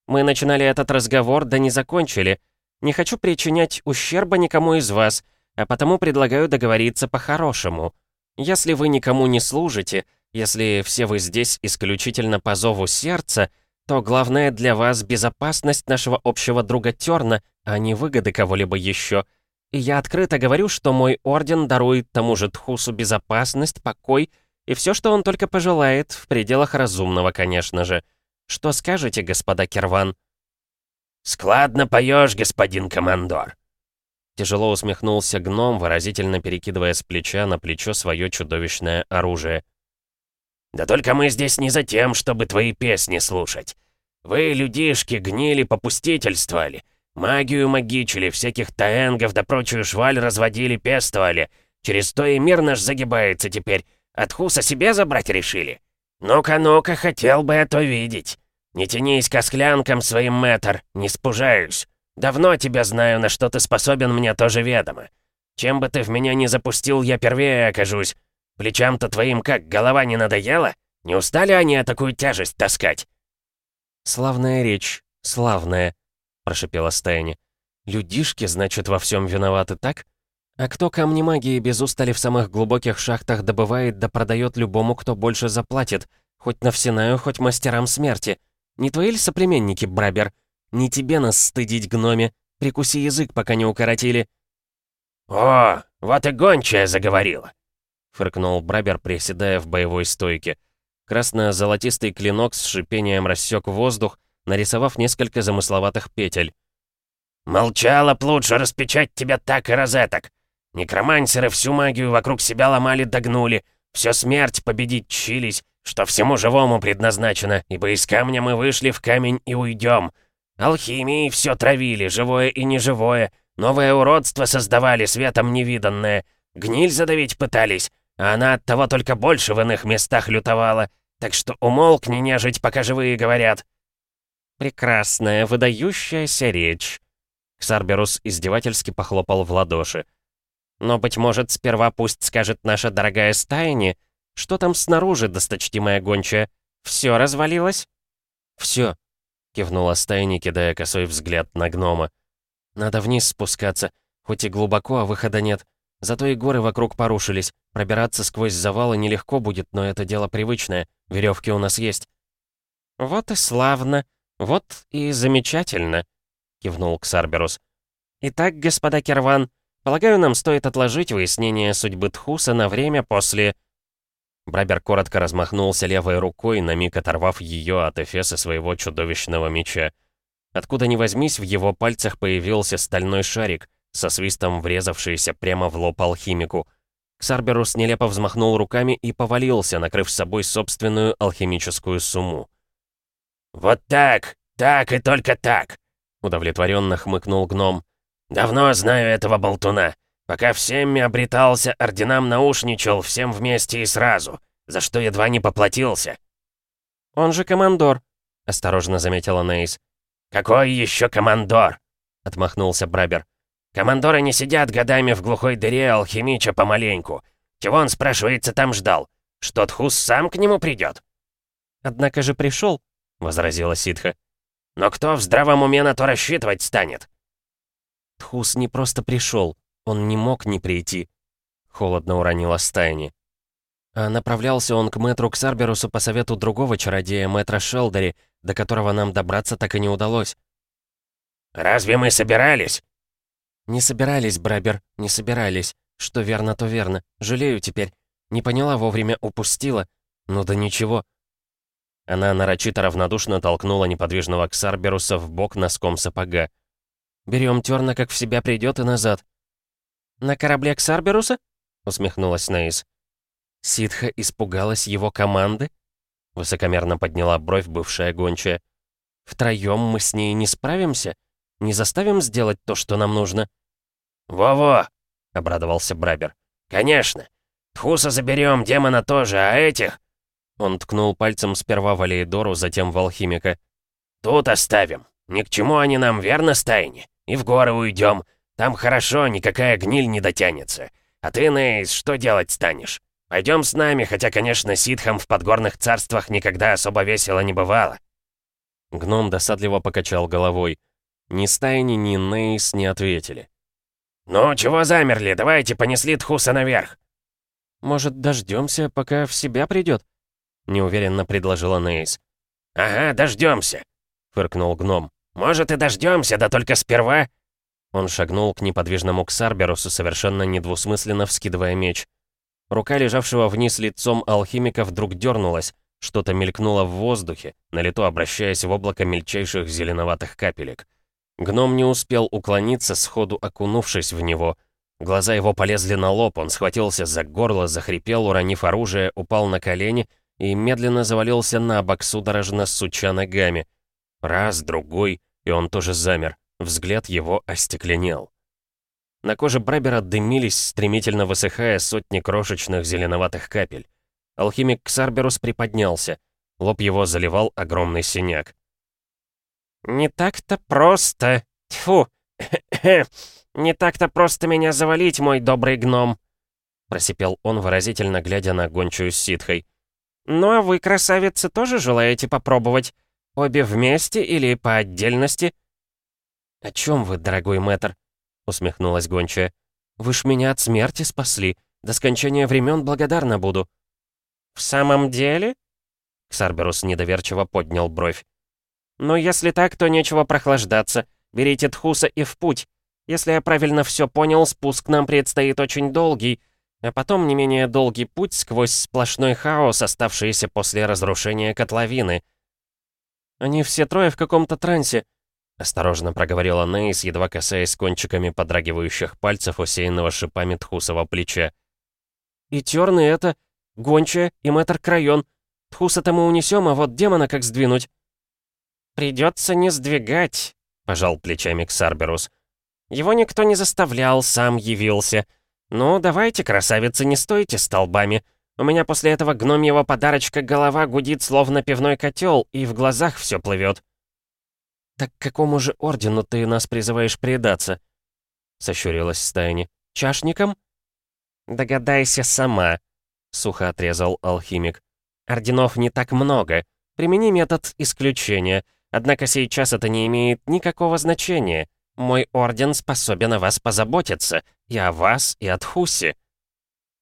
Мы начинали этот разговор, да не закончили. Не хочу причинять ущерба никому из вас, а потому предлагаю договориться по-хорошему. Если вы никому не служите, если все вы здесь исключительно по зову сердца, то главное для вас безопасность нашего общего друга Терна, а не выгоды кого-либо еще. И я открыто говорю, что мой орден дарует тому же Тхусу безопасность, покой и все, что он только пожелает, в пределах разумного, конечно же. Что скажете, господа Керван?» «Складно поешь, господин командор!» Тяжело усмехнулся гном, выразительно перекидывая с плеча на плечо свое чудовищное оружие. «Да только мы здесь не за тем, чтобы твои песни слушать. Вы, людишки, гнили, попустительствовали, магию магичили, всяких таэнгов да прочую шваль разводили, пестовали. Через то и мир наш загибается теперь. От Хуса себе забрать решили? Ну-ка, ну-ка, хотел бы это видеть. Не тянись к склянкам своим, мэтр, не спужаюсь. Давно тебя знаю, на что ты способен, мне тоже ведомо. Чем бы ты в меня не запустил, я первее окажусь. Плечам-то твоим как, голова не надоела? Не устали они такую тяжесть таскать?» «Славная речь, славная», — прошипела Стайни. «Людишки, значит, во всем виноваты, так? А кто камни магии без устали в самых глубоких шахтах добывает да продает любому, кто больше заплатит, хоть Навсинаю, хоть мастерам смерти? Не твои ли соплеменники, Брабер? Не тебе нас стыдить, гноме. Прикуси язык, пока не укоротили». «О, вот и гончая заговорила!» — фыркнул Брабер, приседая в боевой стойке. Красно-золотистый клинок с шипением рассек воздух, нарисовав несколько замысловатых петель. «Молчала б лучше распечать тебя так и розеток. Некромансеры всю магию вокруг себя ломали-догнули, все смерть победить чились, что всему живому предназначено, ибо из камня мы вышли в камень и уйдем. Алхимией все травили, живое и неживое, новое уродство создавали, светом невиданное, гниль задавить пытались, а она от того только больше в иных местах лютовала, так что умолкни, нежить, пока живые говорят». «Прекрасная, выдающаяся речь», — Ксарберус издевательски похлопал в ладоши. «Но, быть может, сперва пусть скажет наша дорогая стаяни, что там снаружи, досточтимая гончая? Все развалилось?» «Все», — кивнула стаяни, кидая косой взгляд на гнома. «Надо вниз спускаться, хоть и глубоко, а выхода нет. Зато и горы вокруг порушились. Пробираться сквозь завалы нелегко будет, но это дело привычное. Веревки у нас есть». «Вот и славно. Вот и замечательно», — кивнул Ксарберус. «Итак, господа Керван, полагаю, нам стоит отложить выяснение судьбы Тхуса на время после...» Брабер коротко размахнулся левой рукой, на миг оторвав ее от эфеса своего чудовищного меча. Откуда ни возьмись, в его пальцах появился стальной шарик — со свистом врезавшийся прямо в лоб алхимику. Ксарберус нелепо взмахнул руками и повалился, накрыв собой собственную алхимическую сумму. «Вот так, так и только так!» — удовлетворенно хмыкнул гном. «Давно знаю этого болтуна. Пока всеми обретался, орденам наушничал, всем вместе и сразу, за что едва не поплатился». «Он же командор», — осторожно заметила Нейс. «Какой еще командор?» — отмахнулся Брабер. Командоры не сидят годами в глухой дыре алхимича помаленьку. Чего он, спрашивается, там ждал? Что Тхус сам к нему придет? «Однако же пришел», — возразила ситха. «Но кто в здравом уме на то рассчитывать станет?» Тхус не просто пришел, он не мог не прийти. Холодно уронила Стайни. А направлялся он к мэтру Ксарберусу по совету другого чародея, мэтра Шелдери, до которого нам добраться так и не удалось. «Разве мы собирались?» «Не собирались, Брабер, не собирались. Что верно, то верно. Жалею теперь. Не поняла, вовремя упустила. Ну да ничего». Она нарочито равнодушно толкнула неподвижного Ксарберуса в бок носком сапога. «Берем Терна, как в себя придет и назад». «На корабле Ксарберуса?» — усмехнулась Нейс. Ситха испугалась его команды? Высокомерно подняла бровь бывшая гончая. «Втроем мы с ней не справимся? Не заставим сделать то, что нам нужно?» «Во-во!» — обрадовался Брабер. «Конечно. Тхуса заберем, демона тоже, а этих...» Он ткнул пальцем сперва в Алеидору, затем в алхимика. «Тут оставим. Ни к чему они нам, верно, стайни? И в горы уйдем. Там хорошо, никакая гниль не дотянется. А ты, Нейс, что делать станешь? Пойдем с нами, хотя, конечно, ситхам в подгорных царствах никогда особо весело не бывало». Гном досадливо покачал головой. Ни Стайни, ни Нейс не ответили. «Ну, чего замерли? Давайте понесли Тхуса наверх!» «Может, дождемся, пока в себя придет?» неуверенно предложила Нейс. «Ага, дождемся, фыркнул гном. «Может, и дождемся, да только сперва...» Он шагнул к неподвижному Ксарберусу, совершенно недвусмысленно вскидывая меч. Рука лежавшего вниз лицом алхимика вдруг дернулась, что-то мелькнуло в воздухе, на лету обращаясь в облако мельчайших зеленоватых капелек. Гном не успел уклониться, сходу окунувшись в него. Глаза его полезли на лоб, он схватился за горло, захрипел, уронив оружие, упал на колени и медленно завалился на бок, судорожно суча ногами. Раз, другой, и он тоже замер. Взгляд его остекленел. На коже Брабера дымились, стремительно высыхая сотни крошечных зеленоватых капель. Алхимик Ксарберус приподнялся. Лоб его заливал огромный синяк. «Не так-то просто. Тьфу! *coughs* Не так-то просто меня завалить, мой добрый гном!» Просипел он, выразительно глядя на гончую с ситхой. «Ну а вы, красавицы, тоже желаете попробовать? Обе вместе или по отдельности?» «О чем вы, дорогой мэтр?» — усмехнулась гончая. «Вы ж меня от смерти спасли. До скончания времен благодарна буду». «В самом деле?» Ксарберус недоверчиво поднял бровь. «Ну, если так, то нечего прохлаждаться. Берите Тхуса и в путь. Если я правильно все понял, спуск нам предстоит очень долгий, а потом не менее долгий путь сквозь сплошной хаос, оставшийся после разрушения котловины. «Они все трое в каком-то трансе», — осторожно проговорила Нейс, едва касаясь кончиками подрагивающих пальцев, усеянного шипами Тхусова плеча. «И терны это, гончая и мэтр Крайон. Тхуса-то мы унесем, а вот демона как сдвинуть?» «Придется не сдвигать», — пожал плечами Ксарберус. «Его никто не заставлял, сам явился». «Ну, давайте, красавицы, не стойте столбами. У меня после этого гномьего подарочка голова гудит, словно пивной котел, и в глазах все плывет. «Так какому же ордену ты нас призываешь предаться?» — сощурилась Стайни. «Чашником?» «Догадайся сама», — сухо отрезал алхимик. «Орденов не так много. Примени метод исключения. Однако сейчас это не имеет никакого значения. Мой орден способен о вас позаботиться. И о вас, и от Хуси».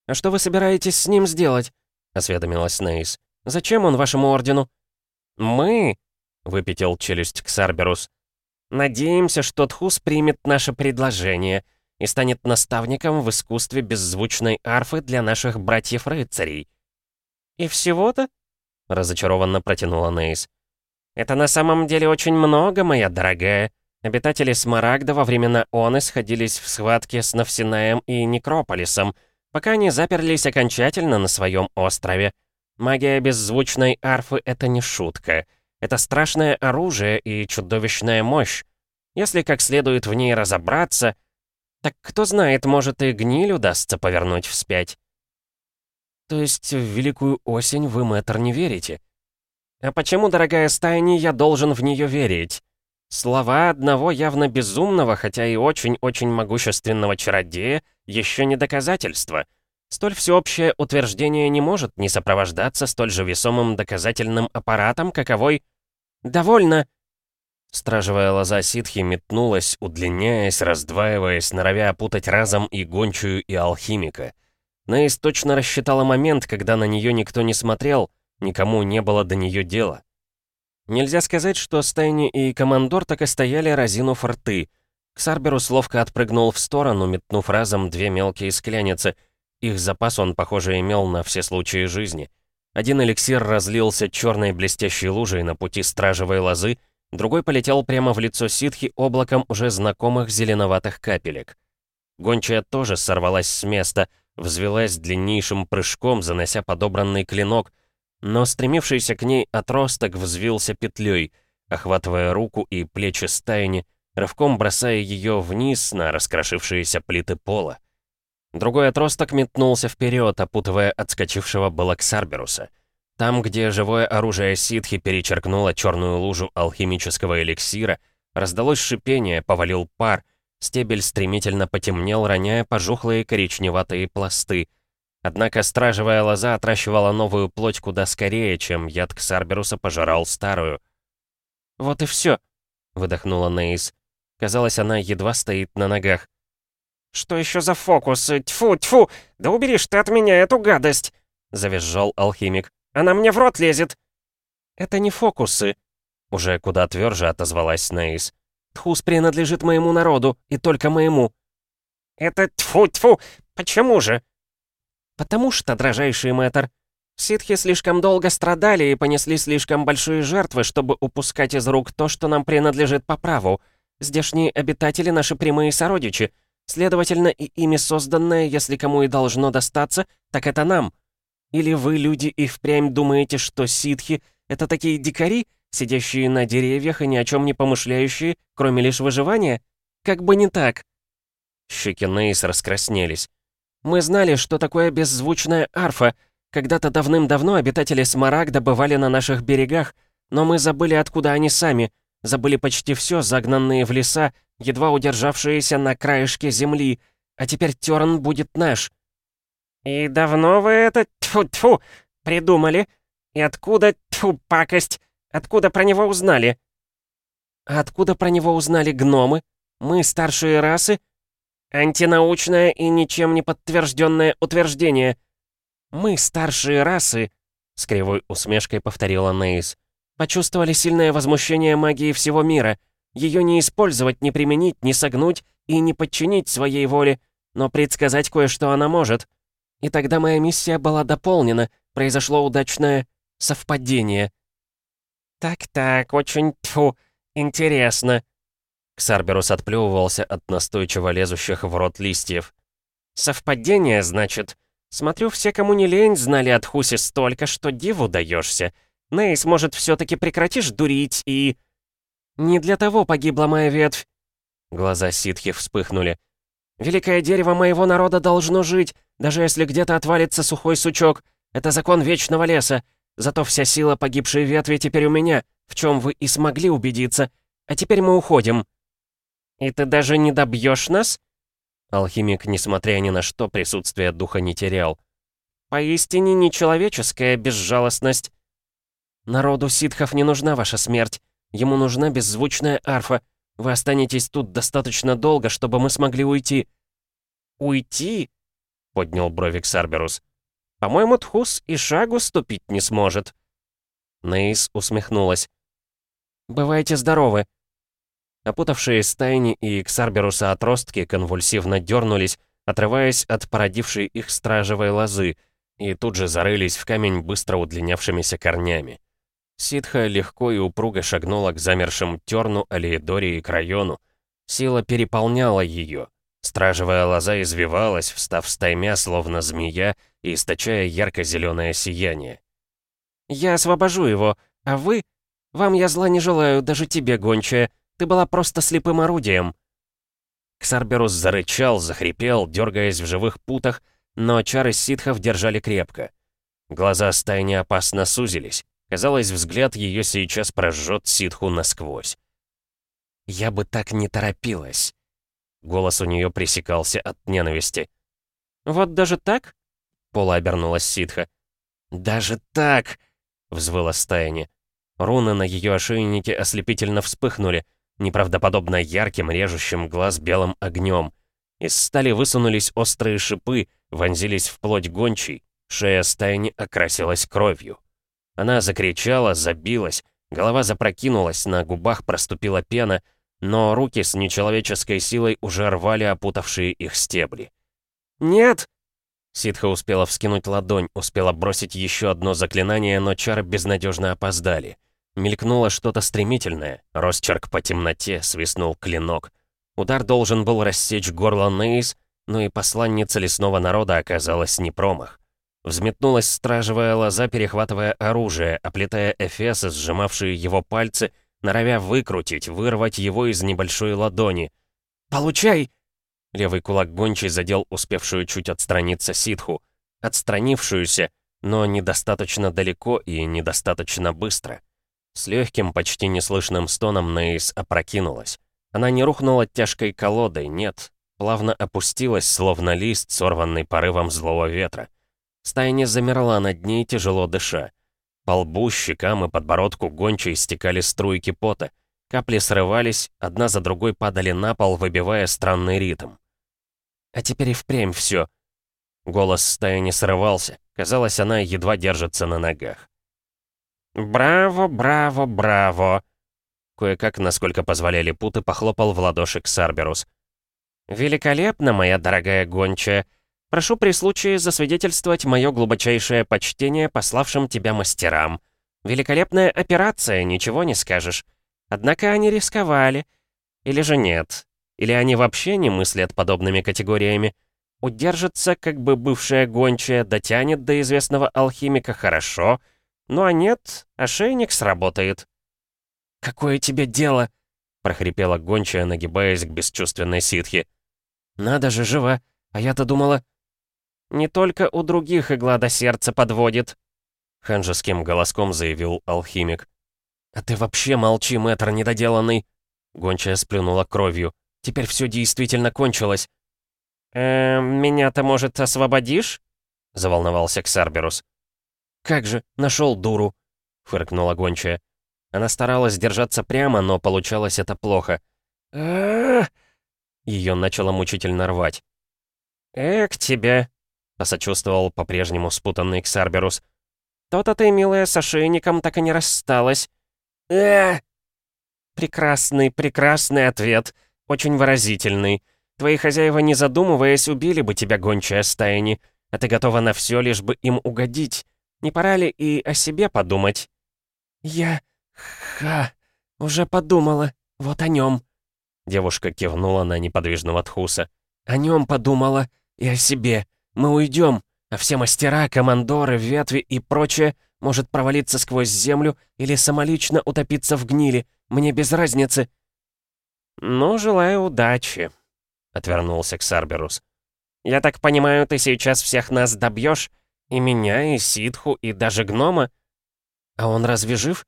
«А что вы собираетесь с ним сделать?» — осведомилась Нейс. «Зачем он вашему ордену?» «Мы?» — выпятил челюсть Ксарберус. «Надеемся, что Тхус примет наше предложение и станет наставником в искусстве беззвучной арфы для наших братьев-рыцарей». «И всего-то?» — разочарованно протянула Нейс. «Это на самом деле очень много, моя дорогая. Обитатели Смарагда во времена Оны сходились в схватке с Навсинаем и Некрополисом, пока не заперлись окончательно на своем острове. Магия беззвучной арфы — это не шутка. Это страшное оружие и чудовищная мощь. Если как следует в ней разобраться, так кто знает, может и гниль удастся повернуть вспять. То есть в Великую Осень вы, мэтр, не верите? А почему, дорогая Стайни, я должен в нее верить? Слова одного явно безумного, хотя и очень-очень могущественного чародея, еще не доказательство. Столь всеобщее утверждение не может не сопровождаться столь же весомым доказательным аппаратом, каковой... «Довольно!» Стражевая лоза ситхи метнулась, удлиняясь, раздваиваясь, норовя опутать разом и гончую, и алхимика. Нейс точно рассчитала момент, когда на нее никто не смотрел, никому не было до нее дела. Нельзя сказать, что Стайни и Командор так и стояли разинув рты. Ксарберус ловко отпрыгнул в сторону, метнув разом две мелкие скляницы. Их запас он, похоже, имел на все случаи жизни. Один эликсир разлился черной блестящей лужей на пути стражевой лозы, другой полетел прямо в лицо ситхи облаком уже знакомых зеленоватых капелек. Гончая тоже сорвалась с места, взвелась длиннейшим прыжком, занося подобранный клинок — но стремившийся к ней отросток взвился петлей, охватывая руку и плечи стайни, рывком бросая ее вниз на раскрошившиеся плиты пола. Другой отросток метнулся вперед, опутывая отскочившего было Ксарберуса. Там, где живое оружие ситхи перечеркнуло черную лужу алхимического эликсира, раздалось шипение, повалил пар, стебель стремительно потемнел, роняя пожухлые коричневатые пласты. Однако стражевая лоза отращивала новую плоть куда скорее, чем яд Ксарберуса пожирал старую. «Вот и все, выдохнула Нейс. Казалось, она едва стоит на ногах. «Что еще за фокус? Тьфу, тьфу! Да уберишь ты от меня эту гадость!» — завизжал алхимик. «Она мне в рот лезет!» «Это не фокусы!» Уже куда тверже отозвалась Нейс. «Тхус принадлежит моему народу, и только моему!» «Это тьфу-тьфу! Почему же?» «Потому что, дрожайший мэтр, ситхи слишком долго страдали и понесли слишком большие жертвы, чтобы упускать из рук то, что нам принадлежит по праву. Здешние обитатели — наши прямые сородичи. Следовательно, и ими созданное, если кому и должно достаться, так это нам. Или вы, люди, и впрямь думаете, что ситхи — это такие дикари, сидящие на деревьях и ни о чем не помышляющие, кроме лишь выживания? Как бы не так. Щеки Нейс раскраснелись. Мы знали, что такое беззвучная арфа. Когда-то давным-давно обитатели Смарагда бывали на наших берегах, но мы забыли, откуда они сами, забыли почти все, загнанные в леса, едва удержавшиеся на краешке земли, а теперь Терн будет наш». «И давно вы это, тьфу-тьфу, придумали? И откуда, тьфу, пакость, откуда про него узнали?» «А откуда про него узнали гномы? Мы старшие расы?» «Антинаучное и ничем не подтвержденное утверждение». «Мы старшие расы», — с кривой усмешкой повторила Нейс. «Почувствовали сильное возмущение магии всего мира. Ее не использовать, не применить, не согнуть и не подчинить своей воле, но предсказать кое-что она может. И тогда моя миссия была дополнена, произошло удачное совпадение. «Так-так, очень, тьфу, интересно». Ксарберус отплевывался от настойчиво лезущих в рот листьев. «Совпадение, значит? Смотрю, все, кому не лень, знали от Хуси столько, что диву даешься. Нейс, может, все таки прекратишь дурить и...» «Не для того погибла моя ветвь!» Глаза ситхи вспыхнули. «Великое дерево моего народа должно жить, даже если где-то отвалится сухой сучок. Это закон вечного леса. Зато вся сила погибшей ветви теперь у меня, в чем вы и смогли убедиться. А теперь мы уходим». «И ты даже не добьешь нас?» Алхимик, несмотря ни на что, присутствие духа не терял. «Поистине нечеловеческая безжалостность». «Народу ситхов не нужна ваша смерть. Ему нужна беззвучная арфа. Вы останетесь тут достаточно долго, чтобы мы смогли уйти». «Уйти?» — поднял бровик Сарберус. «По-моему, Тхус и шагу ступить не сможет». Нейс усмехнулась. «Бывайте здоровы». Опутавшие стайни и Ксарберуса отростки конвульсивно дернулись, отрываясь от породившей их стражевой лозы, и тут же зарылись в камень быстро удлинявшимися корнями. Ситха легко и упруго шагнула к замершим Терну, Алиедоре и Крайону. Сила переполняла ее. Стражевая лоза извивалась, встав стаймя, словно змея, и источая ярко-зеленое сияние. «Я освобожу его, а вы? Вам я зла не желаю, даже тебе, гончая. Ты была просто слепым орудием». Ксарберус зарычал, захрипел, дергаясь в живых путах, но чары ситхов держали крепко. Глаза стайни опасно сузились. Казалось, взгляд ее сейчас прожжет ситху насквозь. «Я бы так не торопилась!» Голос у нее пресекался от ненависти. «Вот даже так?» Пола обернулась ситха. «Даже так!» — взвыла стаяни. Руны на ее ошейнике ослепительно вспыхнули, неправдоподобно ярким, режущим глаз белым огнем. Из стали высунулись острые шипы, вонзились в плоть гончей, шея стайни окрасилась кровью. Она закричала, забилась, голова запрокинулась, на губах проступила пена, но руки с нечеловеческой силой уже рвали опутавшие их стебли. «Нет!» Ситха успела вскинуть ладонь, успела бросить еще одно заклинание, но чары безнадежно опоздали. Мелькнуло что-то стремительное, росчерк по темноте, свистнул клинок. Удар должен был рассечь горло Нейс, но и посланница лесного народа оказалась не промах. Взметнулась стражевая лоза, перехватывая оружие, оплетая эфесы, сжимавшие его пальцы, норовя выкрутить, вырвать его из небольшой ладони. «Получай!» Левый кулак гончий задел успевшую чуть отстраниться ситху. Отстранившуюся, но недостаточно далеко и недостаточно быстро. С легким, почти неслышным стоном Нейс опрокинулась. Она не рухнула тяжкой колодой, нет. Плавно опустилась, словно лист, сорванный порывом злого ветра. Стая не замерла над ней, тяжело дыша. По лбу, щекам и подбородку гончей стекали струйки пота. Капли срывались, одна за другой падали на пол, выбивая странный ритм. А теперь и впрямь все. Голос стаи не срывался. Казалось, она едва держится на ногах. «Браво, браво, браво!» Кое-как, насколько позволяли путы, похлопал в ладоши Ксарберус. «Великолепно, моя дорогая гончая. Прошу при случае засвидетельствовать мое глубочайшее почтение пославшим тебя мастерам. Великолепная операция, ничего не скажешь. Однако они рисковали. Или же нет? Или они вообще не мыслят подобными категориями? Удержится, как бы бывшая гончая, дотянет до известного алхимика хорошо, ну а нет, ошейник сработает. «Какое тебе дело?» — прохрипела гончая, нагибаясь к бесчувственной ситхе. «Надо же, жива, а я-то думала...» «Не только у других игла до сердца подводит», — ханжеским голоском заявил алхимик. «А ты вообще молчи, мэтр недоделанный!» Гончая сплюнула кровью. «Теперь все действительно кончилось. «Эм, меня-то, может, освободишь?» — заволновался Ксарберус. «Как же, нашел дуру!» — фыркнула гончая. Она старалась держаться прямо, но получалось это плохо. Ее начало мучительно рвать. «Эк, тебе!» — посочувствовал по-прежнему спутанный Ксарберус. «То-то ты, милая, с ошейником так и не рассталась». э Прекрасный, прекрасный ответ. Очень выразительный. Твои хозяева, не задумываясь, убили бы тебя, гончая стаяни, а ты готова на все, лишь бы им угодить. Не пора ли и о себе подумать?» «Я... ха... уже подумала. Вот о нем. Девушка кивнула на неподвижного Тхуса. «О нем подумала. И о себе. Мы уйдем, а все мастера, командоры, ветви и прочее может провалиться сквозь землю или самолично утопиться в гнили. Мне без разницы». «Ну, желаю удачи», отвернулся Ксарберус. «Я так понимаю, ты сейчас всех нас добьешь? И меня, и ситху, и даже гнома? А он разве жив?»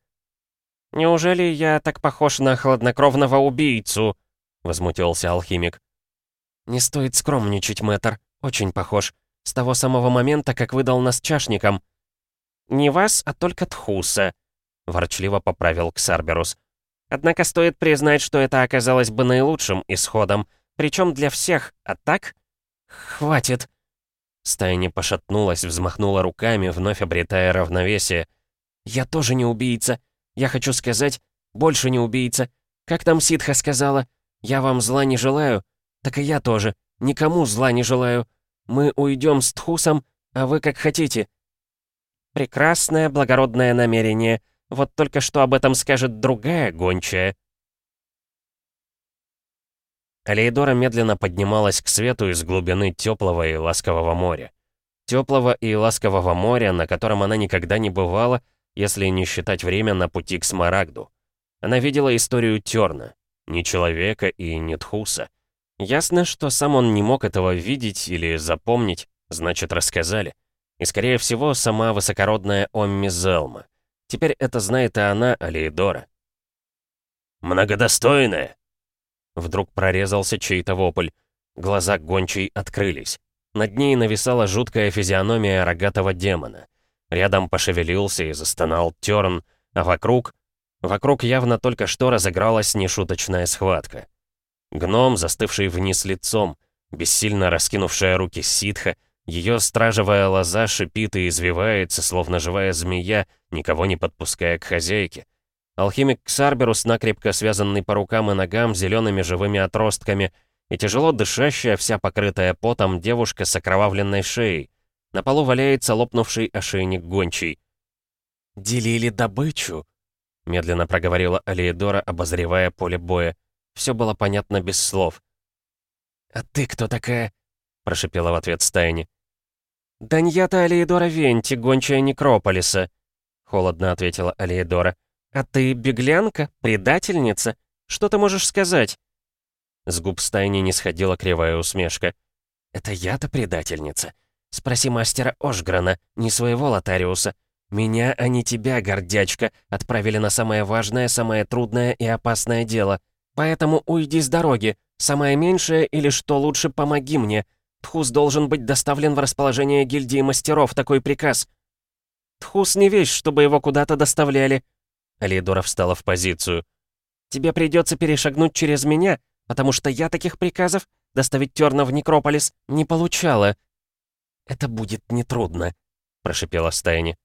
«Неужели я так похож на хладнокровного убийцу?» — возмутился алхимик. «Не стоит скромничать, мэтр. Очень похож. С того самого момента, как выдал нас чашникам». «Не вас, а только Тхуса», — ворчливо поправил Ксарберус. «Однако стоит признать, что это оказалось бы наилучшим исходом. Причем для всех, а так? Хватит. Стая не пошатнулась, взмахнула руками, вновь обретая равновесие. «Я тоже не убийца. Я хочу сказать, больше не убийца. Как там ситха сказала? Я вам зла не желаю. Так и я тоже. Никому зла не желаю. Мы уйдем с Тхусом, а вы как хотите». «Прекрасное, благородное намерение. Вот только что об этом скажет другая гончая», Алейдора медленно поднималась к свету из глубины теплого и ласкового моря. Теплого и ласкового моря, на котором она никогда не бывала, если не считать время на пути к Смарагду. Она видела историю Терна, ни человека и ни Тхуса. Ясно, что сам он не мог этого видеть или запомнить, значит, рассказали. И, скорее всего, сама высокородная Омми Зелма. Теперь это знает и она, Алейдора. «Многодостойная!» Вдруг прорезался чей-то вопль. Глаза гончей открылись. Над ней нависала жуткая физиономия рогатого демона. Рядом пошевелился и застонал Терн, а вокруг... Вокруг явно только что разыгралась нешуточная схватка. Гном, застывший вниз лицом, бессильно раскинувшая руки ситха, ее стражевая лоза шипит и извивается, словно живая змея, никого не подпуская к хозяйке. Алхимик Ксарберус, накрепко связанный по рукам и ногам зелеными живыми отростками, и тяжело дышащая, вся покрытая потом девушка с окровавленной шеей. На полу валяется лопнувший ошейник гончий. «Делили добычу», — медленно проговорила Алиедора, обозревая поле боя. Все было понятно без слов. «А ты кто такая?» — прошипела в ответ Стайни. «Даньята Алиедора Венти, гончая Некрополиса», — холодно ответила Алиедора. «А ты беглянка? Предательница? Что ты можешь сказать?» С губ стайни не сходила кривая усмешка. «Это я-то предательница? Спроси мастера Ошграна, не своего Лотариуса. Меня, а не тебя, гордячка, отправили на самое важное, самое трудное и опасное дело. Поэтому уйди с дороги. Самое меньшее или что лучше, помоги мне. Тхус должен быть доставлен в расположение гильдии мастеров, такой приказ». «Тхус не вещь, чтобы его куда-то доставляли». Алидора встала в позицию. «Тебе придется перешагнуть через меня, потому что я таких приказов доставить Терна в Некрополис не получала». «Это будет нетрудно», — прошипела Стайни.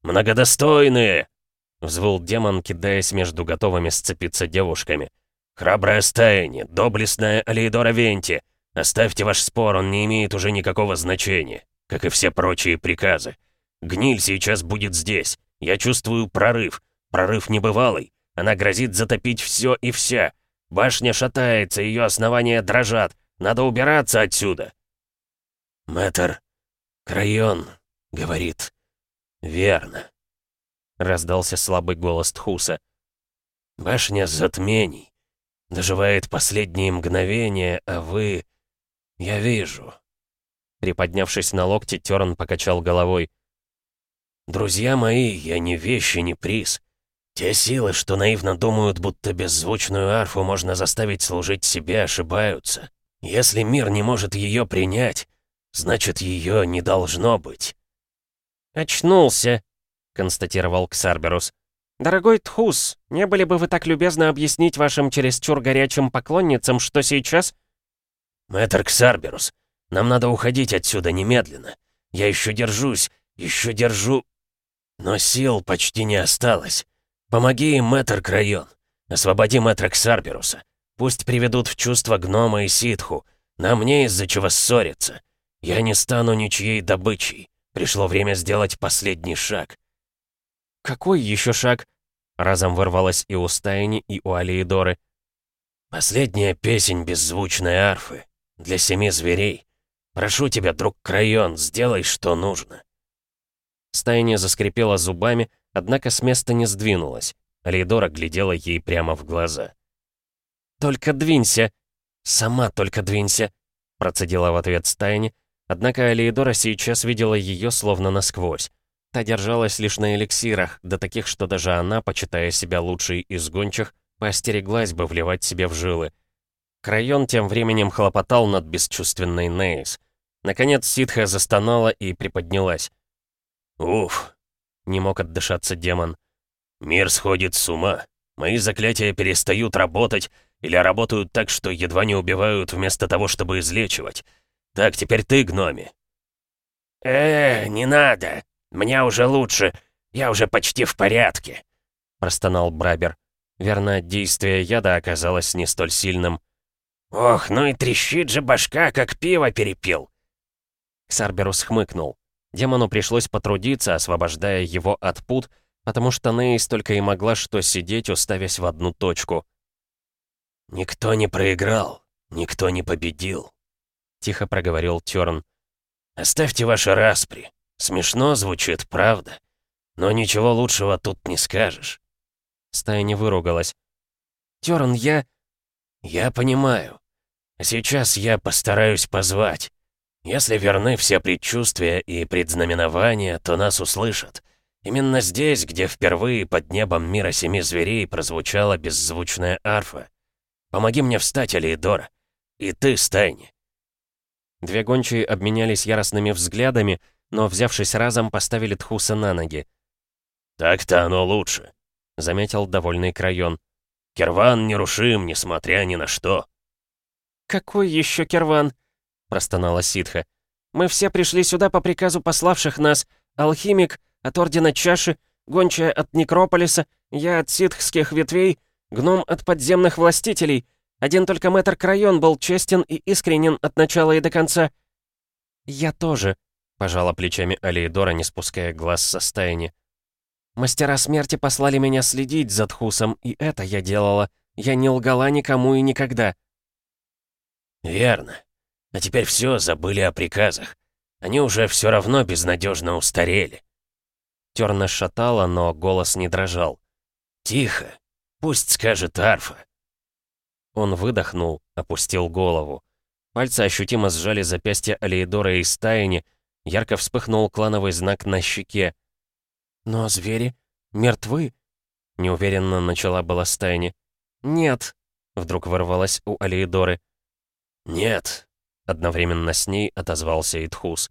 «Многодостойные!» — взвыл демон, кидаясь между готовыми сцепиться девушками. «Храбрая Стайни, доблестная Алейдора Венти, оставьте ваш спор, он не имеет уже никакого значения, как и все прочие приказы. Гниль сейчас будет здесь, я чувствую прорыв, прорыв небывалый, она грозит затопить все и вся, Башня шатается, ее основания дрожат. Надо убираться отсюда. Мэтр, Крайон, говорит. Верно. Раздался слабый голос Тхуса. Башня затмений. Доживает последние мгновения, а вы... Я вижу. Приподнявшись на локте, Терн покачал головой. «Друзья мои, я не вещи, не приз. Те силы, что наивно думают, будто беззвучную арфу можно заставить служить себе, ошибаются. Если мир не может ее принять, значит, ее не должно быть. «Очнулся», — констатировал Ксарберус. «Дорогой Тхус, не были бы вы так любезны объяснить вашим чересчур горячим поклонницам, что сейчас...» «Мэтр Ксарберус, нам надо уходить отсюда немедленно. Я еще держусь, еще держу... Но сил почти не осталось. «Помоги им, мэтр Крайон. Освободи мэтра Ксарберуса. Пусть приведут в чувство гнома и ситху. Нам не из-за чего ссориться. Я не стану ничьей добычей. Пришло время сделать последний шаг». «Какой еще шаг?» Разом вырвалось и у Стайни, и у Алиидоры. «Последняя песень беззвучной арфы. Для семи зверей. Прошу тебя, друг Крайон, сделай, что нужно». Стайни заскрипела зубами, однако с места не сдвинулась. Алейдора глядела ей прямо в глаза. «Только двинься!» «Сама только двинься!» Процедила в ответ Стайни, однако Алейдора сейчас видела ее словно насквозь. Та держалась лишь на эликсирах, до таких, что даже она, почитая себя лучшей из гончих, поостереглась бы вливать себе в жилы. Крайон тем временем хлопотал над бесчувственной Нейс. Наконец ситха застонала и приподнялась. «Уф, не мог отдышаться демон. «Мир сходит с ума. Мои заклятия перестают работать или работают так, что едва не убивают вместо того, чтобы излечивать. Так, теперь ты, гноми». «Э, не надо. Мне уже лучше. Я уже почти в порядке», — простонал Брабер. Верно, действие яда оказалось не столь сильным. «Ох, ну и трещит же башка, как пиво перепил!» Ксарберус хмыкнул. Демону пришлось потрудиться, освобождая его от пут, потому что Нейс только и могла что сидеть, уставясь в одну точку. «Никто не проиграл, никто не победил», — тихо проговорил Тёрн. «Оставьте ваши распри. Смешно звучит, правда? Но ничего лучшего тут не скажешь». Стая не выругалась. «Тёрн, я...» «Я понимаю. Сейчас я постараюсь позвать. Если верны все предчувствия и предзнаменования, то нас услышат. Именно здесь, где впервые под небом мира семи зверей прозвучала беззвучная арфа. Помоги мне встать, Алиедора. И ты, Стайни. Две гончие обменялись яростными взглядами, но, взявшись разом, поставили Тхуса на ноги. «Так-то оно лучше», — заметил довольный Крайон. «Керван нерушим, несмотря ни на что». «Какой еще Керван?» — простонала ситха. «Мы все пришли сюда по приказу пославших нас. Алхимик от Ордена Чаши, гончая от Некрополиса, я от ситхских ветвей, гном от подземных властителей. Один только мэтр Крайон был честен и искренен от начала и до конца». «Я тоже», — пожала плечами Алиедора, не спуская глаз со стаяни. «Мастера смерти послали меня следить за Тхусом, и это я делала. Я не лгала никому и никогда». «Верно», а теперь все, забыли о приказах. Они уже все равно безнадежно устарели. Терна шатала, но голос не дрожал. «Тихо, пусть скажет арфа». Он выдохнул, опустил голову. Пальцы ощутимо сжали запястье Алиедора и Стайни, ярко вспыхнул клановый знак на щеке. «Но звери мертвы?» — неуверенно начала была Стайни. «Нет», — вдруг ворвалась у Алиедоры. «Нет», — одновременно с ней отозвался Итхус.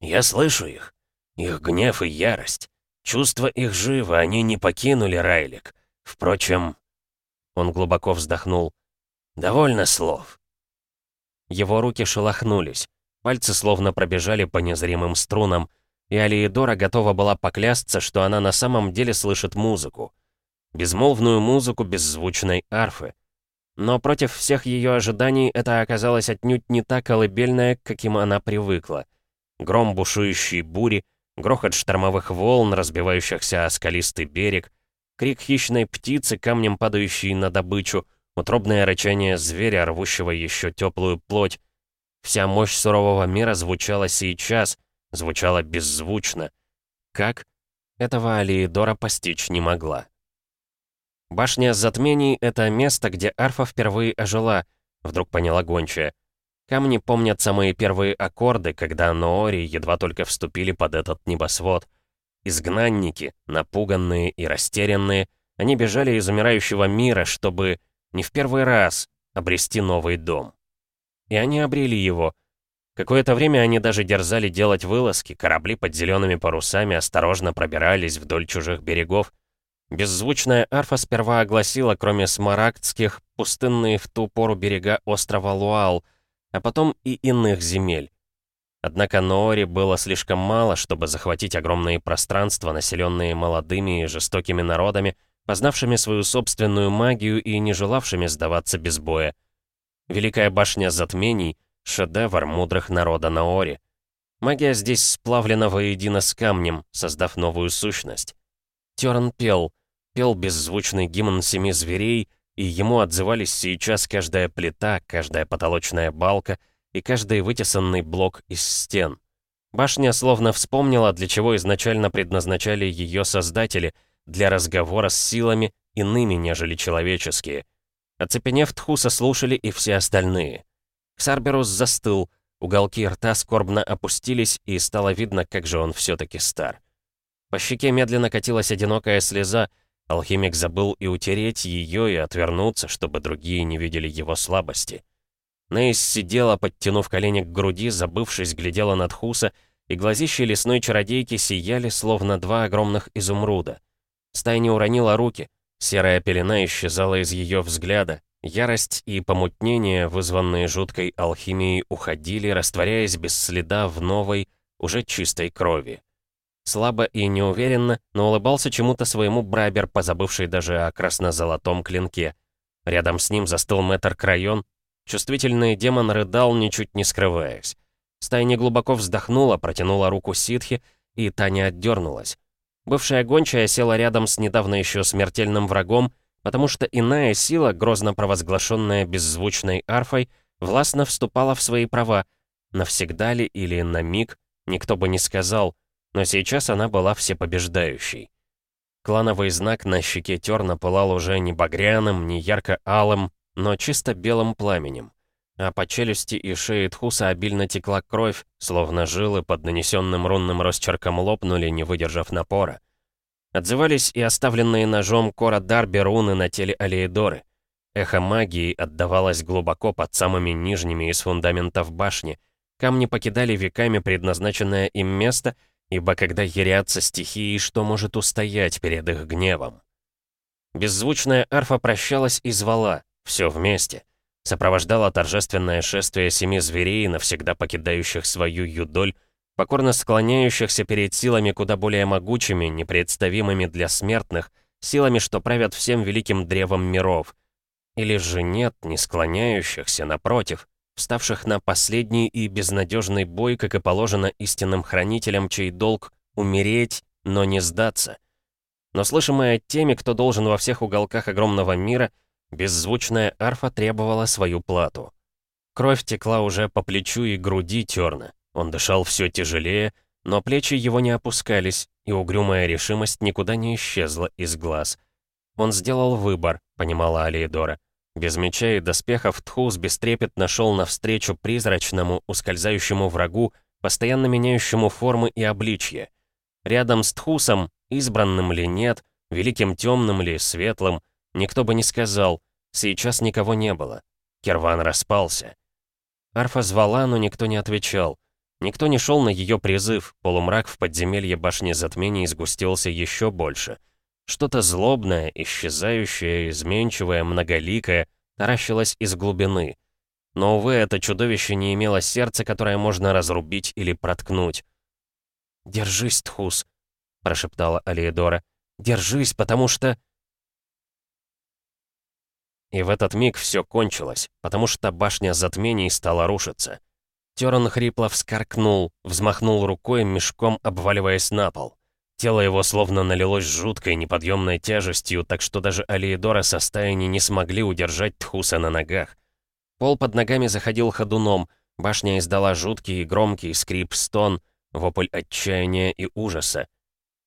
«Я слышу их. Их гнев и ярость. Чувства их живы, они не покинули Райлик. Впрочем...» Он глубоко вздохнул. «Довольно слов». Его руки шелохнулись. Пальцы словно пробежали по незримым струнам, и Алиедора готова была поклясться, что она на самом деле слышит музыку. Безмолвную музыку беззвучной арфы. Но против всех ее ожиданий это оказалось отнюдь не та колыбельная, к каким она привыкла. Гром бушующей бури, грохот штормовых волн, разбивающихся о скалистый берег, крик хищной птицы, камнем падающей на добычу, утробное рычание зверя, рвущего еще теплую плоть. Вся мощь сурового мира звучала сейчас, звучала беззвучно. Как? Этого Алиедора постичь не могла. Башня затмений — это место, где арфа впервые ожила, вдруг поняла гончая. Камни помнят самые первые аккорды, когда Ноори едва только вступили под этот небосвод. Изгнанники, напуганные и растерянные, они бежали из умирающего мира, чтобы не в первый раз обрести новый дом. И они обрели его. Какое-то время они даже дерзали делать вылазки, корабли под зелеными парусами осторожно пробирались вдоль чужих берегов. Беззвучная арфа сперва огласила, кроме смарагдских, пустынные в ту пору берега острова Луал, а потом и иных земель. Однако Ноори было слишком мало, чтобы захватить огромные пространства, населенные молодыми и жестокими народами, познавшими свою собственную магию и не желавшими сдаваться без боя. Великая башня затмений — шедевр мудрых народа Наори. Магия здесь сплавлена воедино с камнем, создав новую сущность. Терн пел, пел беззвучный гимн семи зверей, и ему отзывались сейчас каждая плита, каждая потолочная балка и каждый вытесанный блок из стен. Башня словно вспомнила, для чего изначально предназначали ее создатели — для разговора с силами иными, нежели человеческие. Оцепенев Тхуса слушали и все остальные. Ксарберус застыл, уголки рта скорбно опустились, и стало видно, как же он все-таки стар. По щеке медленно катилась одинокая слеза, алхимик забыл и утереть ее, и отвернуться, чтобы другие не видели его слабости. Нейс сидела, подтянув колени к груди, забывшись, глядела над Хуса, и глазища лесной чародейки сияли, словно два огромных изумруда. Стая не уронила руки. Серая пелена исчезала из ее взгляда. Ярость и помутнение, вызванные жуткой алхимией, уходили, растворяясь без следа в новой, уже чистой крови. Слабо и неуверенно, но улыбался чему-то своему Брабер, позабывший даже о красно-золотом клинке. Рядом с ним застыл мэтр Крайон. Чувствительный демон рыдал, ничуть не скрываясь. Стая неглубоко вздохнула, протянула руку ситхи, и Таня отдернулась. Бывшая гончая села рядом с недавно еще смертельным врагом, потому что иная сила, грозно провозглашенная беззвучной арфой, властно вступала в свои права. Навсегда ли или на миг, никто бы не сказал, но сейчас она была всепобеждающей. Клановый знак на щеке Терна пылал уже не багряным, не ярко-алым, но чисто белым пламенем а по челюсти и шее Тхуса обильно текла кровь, словно жилы под нанесенным рунным росчерком лопнули, не выдержав напора. Отзывались и оставленные ножом Кора Дарби руны на теле Алеидоры. Эхо магии отдавалось глубоко под самыми нижними из фундаментов башни. Камни покидали веками предназначенное им место, ибо когда ярятся стихии, что может устоять перед их гневом? Беззвучная арфа прощалась и звала, все вместе — сопровождала торжественное шествие семи зверей, навсегда покидающих свою юдоль, покорно склоняющихся перед силами куда более могучими, непредставимыми для смертных, силами, что правят всем великим древом миров. Или же нет, не склоняющихся, напротив, вставших на последний и безнадежный бой, как и положено истинным хранителям, чей долг — умереть, но не сдаться. Но слышимое теми, кто должен во всех уголках огромного мира — Беззвучная арфа требовала свою плату. Кровь текла уже по плечу и груди Терна. Он дышал все тяжелее, но плечи его не опускались, и угрюмая решимость никуда не исчезла из глаз. Он сделал выбор, понимала Алиедора. Без меча и доспехов Тхус бестрепетно шел навстречу призрачному, ускользающему врагу, постоянно меняющему формы и обличье. Рядом с Тхусом, избранным ли нет, великим темным ли, светлым, никто бы не сказал, сейчас никого не было. Керван распался. Арфа звала, но никто не отвечал. Никто не шел на ее призыв, полумрак в подземелье башни затмений сгустился еще больше — что-то злобное, исчезающее, изменчивое, многоликое, таращилось из глубины. Но, увы, это чудовище не имело сердца, которое можно разрубить или проткнуть. «Держись, Тхус», — прошептала Алиедора. «Держись, потому что...» И в этот миг все кончилось, потому что башня затмений стала рушиться. Терн хрипло вскаркнул, взмахнул рукой, мешком обваливаясь на пол. Тело его словно налилось жуткой, неподъемной тяжестью, так что даже Алиедора со стаяни не смогли удержать Тхуса на ногах. Пол под ногами заходил ходуном, башня издала жуткий и громкий скрип-стон, вопль отчаяния и ужаса.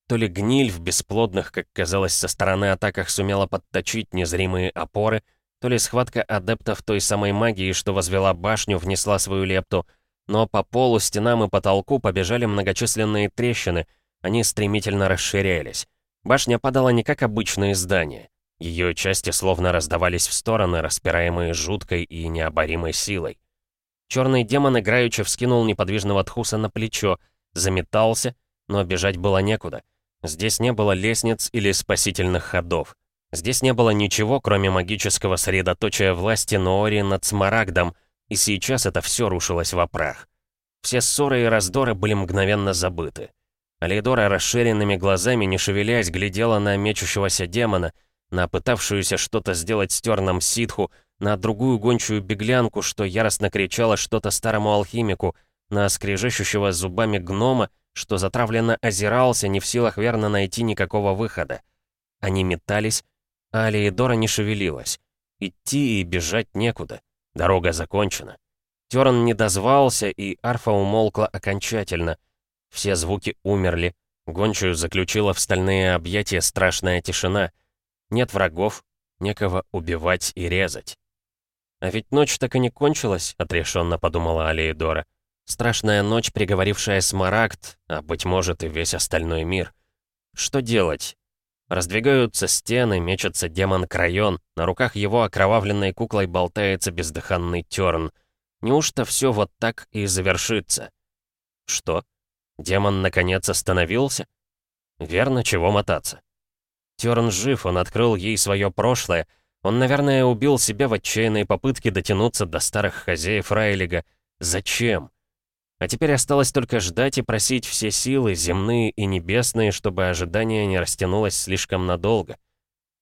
То ли гниль в бесплодных, как казалось со стороны атаках, сумела подточить незримые опоры, то ли схватка адептов той самой магии, что возвела башню, внесла свою лепту, но по полу, стенам и потолку побежали многочисленные трещины — они стремительно расширялись. Башня падала не как обычные здания. Ее части словно раздавались в стороны, распираемые жуткой и необоримой силой. Черный демон играючи вскинул неподвижного Тхуса на плечо, заметался, но бежать было некуда. Здесь не было лестниц или спасительных ходов. Здесь не было ничего, кроме магического средоточия власти Ноори над Смарагдом, и сейчас это все рушилось в прах. Все ссоры и раздоры были мгновенно забыты. Алидора расширенными глазами, не шевелясь, глядела на мечущегося демона, на пытавшуюся что-то сделать с терном ситху, на другую гончую беглянку, что яростно кричала что-то старому алхимику, на скрежещущего зубами гнома, что затравленно озирался, не в силах верно найти никакого выхода. Они метались, а Алиедора не шевелилась. Идти и бежать некуда. Дорога закончена. Терн не дозвался, и арфа умолкла окончательно — все звуки умерли. Гончую заключила в стальные объятия страшная тишина. Нет врагов, некого убивать и резать. А ведь ночь так и не кончилась, отрешенно подумала Алиедора. Страшная ночь, приговорившая Смарагд, а, быть может, и весь остальной мир. Что делать? Раздвигаются стены, мечется демон Крайон, на руках его окровавленной куклой болтается бездыханный терн. Неужто все вот так и завершится? Что? Демон наконец остановился? Верно, чего мотаться. Терн жив, он открыл ей свое прошлое. Он, наверное, убил себя в отчаянной попытке дотянуться до старых хозяев Райлига. Зачем? А теперь осталось только ждать и просить все силы, земные и небесные, чтобы ожидание не растянулось слишком надолго.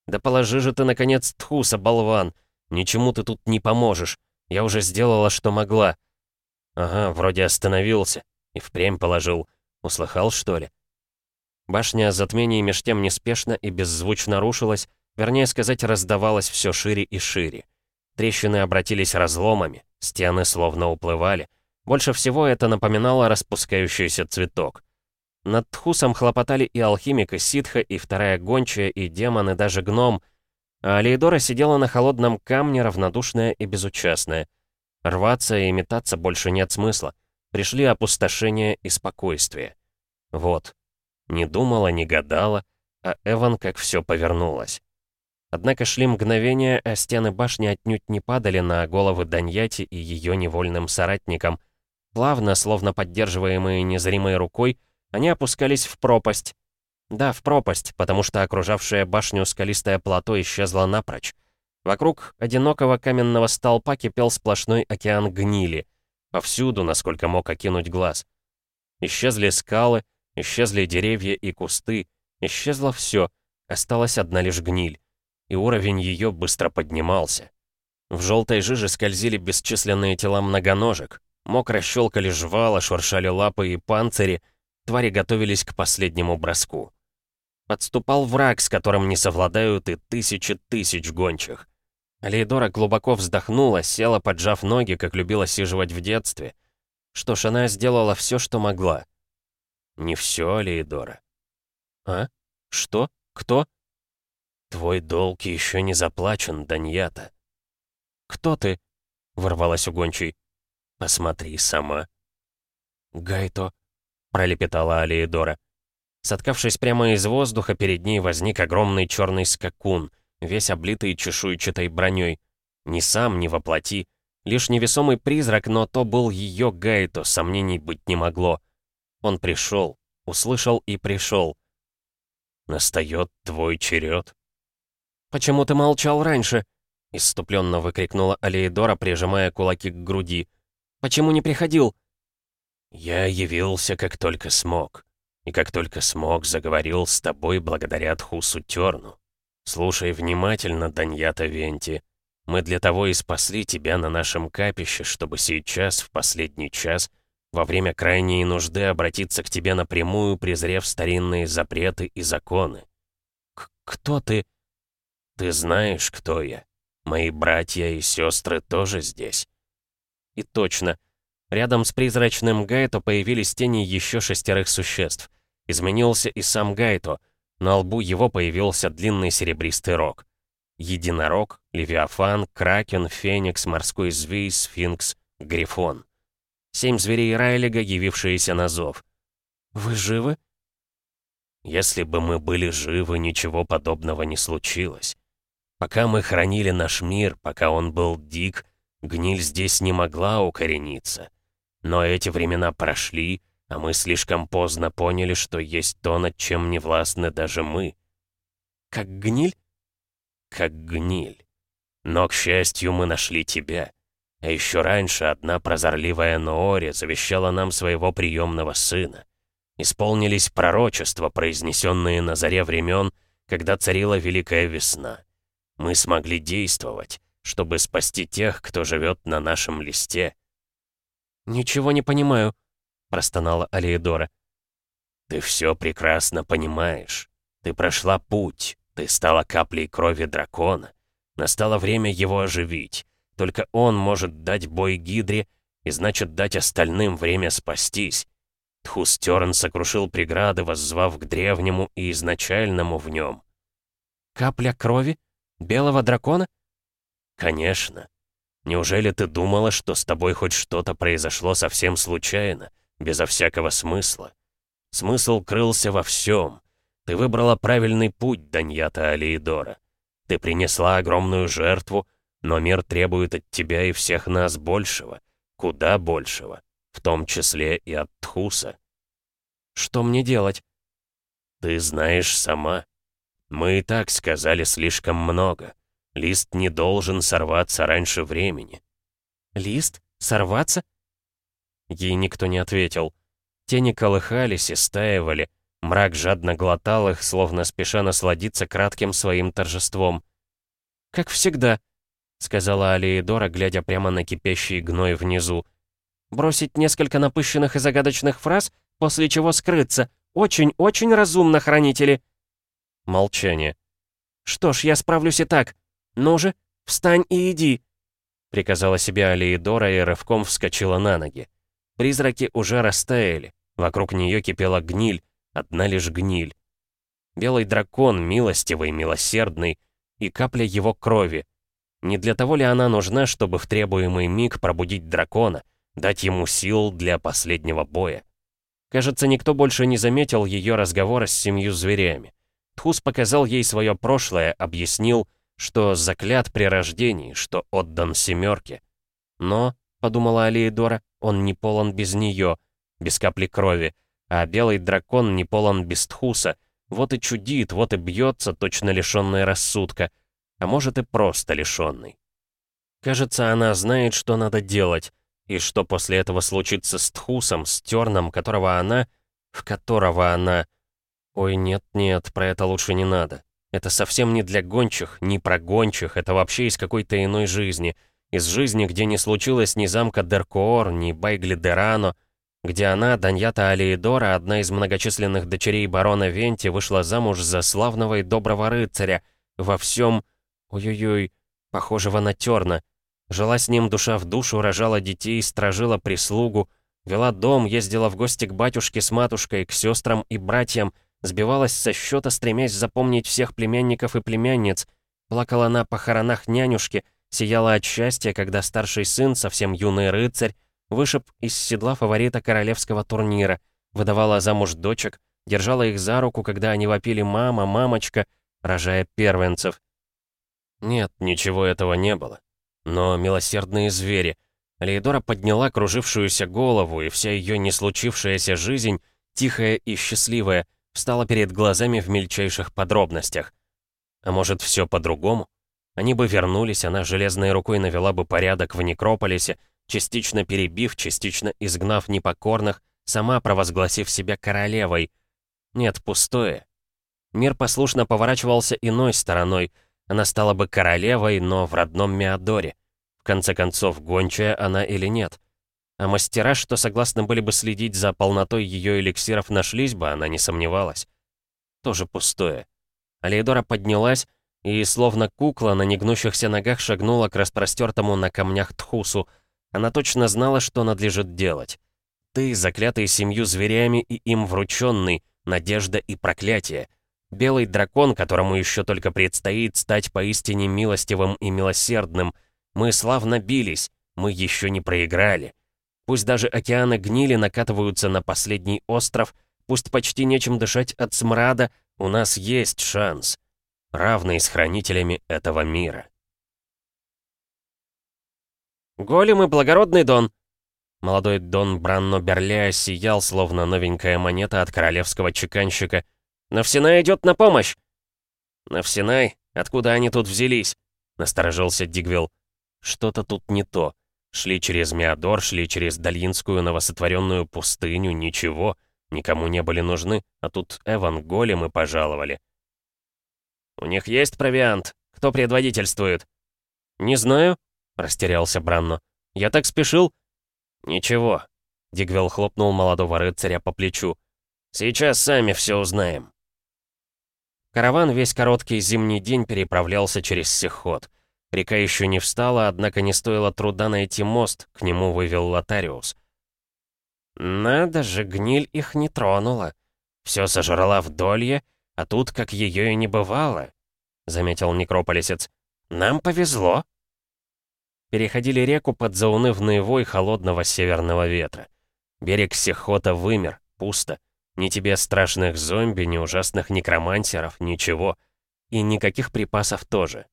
Да положи же ты, наконец, тхуса, болван. Ничему ты тут не поможешь. Я уже сделала, что могла. Ага, вроде остановился. И впрямь положил. Услыхал, что ли? Башня затмений меж тем неспешно и беззвучно рушилась, вернее сказать, раздавалась все шире и шире. Трещины обратились разломами, стены словно уплывали. Больше всего это напоминало распускающийся цветок. Над Тхусом хлопотали и алхимик, и ситха, и вторая гончая, и демон, и даже гном. А Алиедора сидела на холодном камне, равнодушная и безучастная. Рваться и метаться больше нет смысла. Пришли опустошение и спокойствие. Вот. Не думала, не гадала, а Эван как все повернулось. Однако шли мгновения, а стены башни отнюдь не падали на головы Даньяти и ее невольным соратникам. Плавно, словно поддерживаемые незримой рукой, они опускались в пропасть. Да, в пропасть, потому что окружавшая башню скалистое плато исчезло напрочь. Вокруг одинокого каменного столпа кипел сплошной океан гнили. Повсюду, насколько мог окинуть глаз. Исчезли скалы, исчезли деревья и кусты, исчезло все, осталась одна лишь гниль. И уровень ее быстро поднимался. В желтой жиже скользили бесчисленные тела многоножек. Мокро щелкали жвала, шуршали лапы и панцири. Твари готовились к последнему броску. Подступал враг, с которым не совладают и тысячи тысяч гончих. Алейдора глубоко вздохнула, села, поджав ноги, как любила сиживать в детстве. Что ж, она сделала все, что могла. Не все, Алейдора. А? Что? Кто? Твой долг еще не заплачен, Даньята. кто ты?» — ворвалась угончий. «Посмотри сама». «Гайто», — пролепетала Алиедора. Соткавшись прямо из воздуха, перед ней возник огромный черный скакун, весь облитый чешуйчатой броней. Ни сам, ни воплоти. Лишь невесомый призрак, но то был ее Гайто, сомнений быть не могло. Он пришел, услышал и пришел. «Настает твой черед». «Почему ты молчал раньше?» — иступленно выкрикнула Алеидора, прижимая кулаки к груди. «Почему не приходил?» «Я явился, как только смог. И как только смог, заговорил с тобой благодаря Тхусу Терну. Слушай внимательно, Даньята Венти. Мы для того и спасли тебя на нашем капище, чтобы сейчас, в последний час, во время крайней нужды обратиться к тебе напрямую, презрев старинные запреты и законы. К «Кто ты?» «Ты знаешь, кто я. Мои братья и сестры тоже здесь». И точно. Рядом с призрачным Гайто появились тени еще шестерых существ. Изменился и сам Гайто. На лбу его появился длинный серебристый рог. Единорог, Левиафан, Кракен, Феникс, Морской Змей, Сфинкс, Грифон. Семь зверей Райлига, явившиеся на зов. «Вы живы?» «Если бы мы были живы, ничего подобного не случилось. Пока мы хранили наш мир, пока он был дик, гниль здесь не могла укорениться. Но эти времена прошли, а мы слишком поздно поняли, что есть то, над чем не властны даже мы. Как гниль? Как гниль. Но, к счастью, мы нашли тебя. А еще раньше одна прозорливая Ноори завещала нам своего приемного сына. Исполнились пророчества, произнесенные на заре времен, когда царила Великая Весна. Мы смогли действовать, чтобы спасти тех, кто живет на нашем листе. «Ничего не понимаю», — простонала Алиедора. «Ты все прекрасно понимаешь. Ты прошла путь, ты стала каплей крови дракона. Настало время его оживить. Только он может дать бой Гидре и значит дать остальным время спастись. Тхустерн сокрушил преграды, воззвав к древнему и изначальному в нем. «Капля крови? Белого дракона?» «Конечно. Неужели ты думала, что с тобой хоть что-то произошло совсем случайно, безо всякого смысла? Смысл крылся во всем. Ты выбрала правильный путь, Даньята Алиидора. Ты принесла огромную жертву, но мир требует от тебя и всех нас большего, куда большего, в том числе и от Тхуса. Что мне делать? Ты знаешь сама. Мы и так сказали слишком много. Лист не должен сорваться раньше времени. Лист? Сорваться? Ей никто не ответил. Тени колыхались и стаивали, Мрак жадно глотал их, словно спеша насладиться кратким своим торжеством. «Как всегда», — сказала Алиедора, глядя прямо на кипящий гной внизу. «Бросить несколько напыщенных и загадочных фраз, после чего скрыться. Очень-очень разумно, хранители!» Молчание. «Что ж, я справлюсь и так. Ну же, встань и иди!» Приказала себе Алиедора и рывком вскочила на ноги. Призраки уже растаяли. Вокруг нее кипела гниль, Одна лишь гниль. Белый дракон, милостивый, милосердный, и капля его крови. Не для того ли она нужна, чтобы в требуемый миг пробудить дракона, дать ему сил для последнего боя? Кажется, никто больше не заметил ее разговора с семью зверями. Тхус показал ей свое прошлое, объяснил, что заклят при рождении, что отдан семерке. Но, подумала Алиедора, он не полон без нее, без капли крови, а белый дракон не полон бестхуса. Вот и чудит, вот и бьется, точно лишенный рассудка. А может и просто лишенный. Кажется, она знает, что надо делать. И что после этого случится с Тхусом, с Терном, которого она... В которого она... Ой, нет-нет, про это лучше не надо. Это совсем не для гончих, не про гончих, это вообще из какой-то иной жизни. Из жизни, где не случилось ни замка Деркоор, ни Байгли Дерано, где она, Даньята Алиедора, одна из многочисленных дочерей барона Венти, вышла замуж за славного и доброго рыцаря, во всем, ой-ой-ой, похожего на терна. Жила с ним душа в душу, рожала детей, стражила прислугу, вела дом, ездила в гости к батюшке с матушкой, к сестрам и братьям, сбивалась со счета, стремясь запомнить всех племянников и племянниц, плакала на похоронах нянюшки, сияла от счастья, когда старший сын, совсем юный рыцарь, вышиб из седла фаворита королевского турнира, выдавала замуж дочек, держала их за руку, когда они вопили «мама», «мамочка», рожая первенцев. Нет, ничего этого не было. Но милосердные звери. Леидора подняла кружившуюся голову, и вся ее не случившаяся жизнь, тихая и счастливая, встала перед глазами в мельчайших подробностях. А может, все по-другому? Они бы вернулись, она железной рукой навела бы порядок в Некрополисе, частично перебив, частично изгнав непокорных, сама провозгласив себя королевой. Нет, пустое. Мир послушно поворачивался иной стороной. Она стала бы королевой, но в родном Меадоре. В конце концов, гончая она или нет. А мастера, что согласны были бы следить за полнотой ее эликсиров, нашлись бы, она не сомневалась. Тоже пустое. Алейдора поднялась и, словно кукла, на негнущихся ногах шагнула к распростертому на камнях Тхусу. Она точно знала, что надлежит делать. Ты, заклятый семью зверями и им врученный, надежда и проклятие. Белый дракон, которому еще только предстоит стать поистине милостивым и милосердным. Мы славно бились, мы еще не проиграли. Пусть даже океаны гнили накатываются на последний остров, пусть почти нечем дышать от смрада, у нас есть шанс, равный с хранителями этого мира. «Голем и благородный Дон!» Молодой Дон Бранно Берля сиял, словно новенькая монета от королевского чеканщика. «Навсинай идет на помощь!» «Навсинай? Откуда они тут взялись?» — насторожился Дигвилл. «Что-то тут не то. Шли через Миадор, шли через Дальинскую новосотворенную пустыню, ничего, никому не были нужны, а тут Эван голем и пожаловали. «У них есть провиант? Кто предводительствует?» «Не знаю», — растерялся Бранно. «Я так спешил». «Ничего», — Дигвелл хлопнул молодого рыцаря по плечу. «Сейчас сами все узнаем». Караван весь короткий зимний день переправлялся через Сихот. Река еще не встала, однако не стоило труда найти мост, к нему вывел Лотариус. «Надо же, гниль их не тронула. Все сожрала вдолье, а тут как ее и не бывало», — заметил некрополисец. «Нам повезло». Переходили реку под заунывный вой холодного северного ветра. Берег Сехота вымер, пусто. Ни тебе страшных зомби, ни ужасных некромансеров, ничего. И никаких припасов тоже.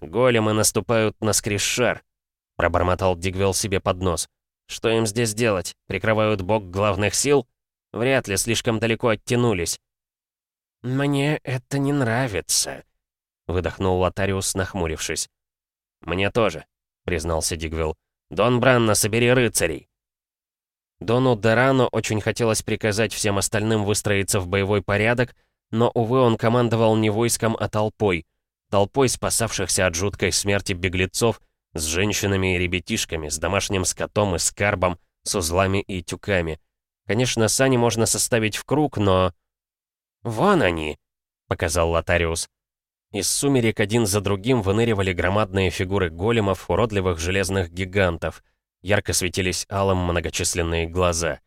«Големы наступают на скришшар», — пробормотал Дигвелл себе под нос. «Что им здесь делать? Прикрывают бок главных сил? Вряд ли слишком далеко оттянулись». «Мне это не нравится», — выдохнул Лотариус, нахмурившись. «Мне тоже», — признался Дигвелл. «Дон Бранна, собери рыцарей». Дону Дерано очень хотелось приказать всем остальным выстроиться в боевой порядок, но, увы, он командовал не войском, а толпой — толпой спасавшихся от жуткой смерти беглецов, с женщинами и ребятишками, с домашним скотом и скарбом, с узлами и тюками. Конечно, сани можно составить в круг, но... «Вон они!» — показал Лотариус. Из сумерек один за другим выныривали громадные фигуры големов, уродливых железных гигантов. Ярко светились алым многочисленные глаза.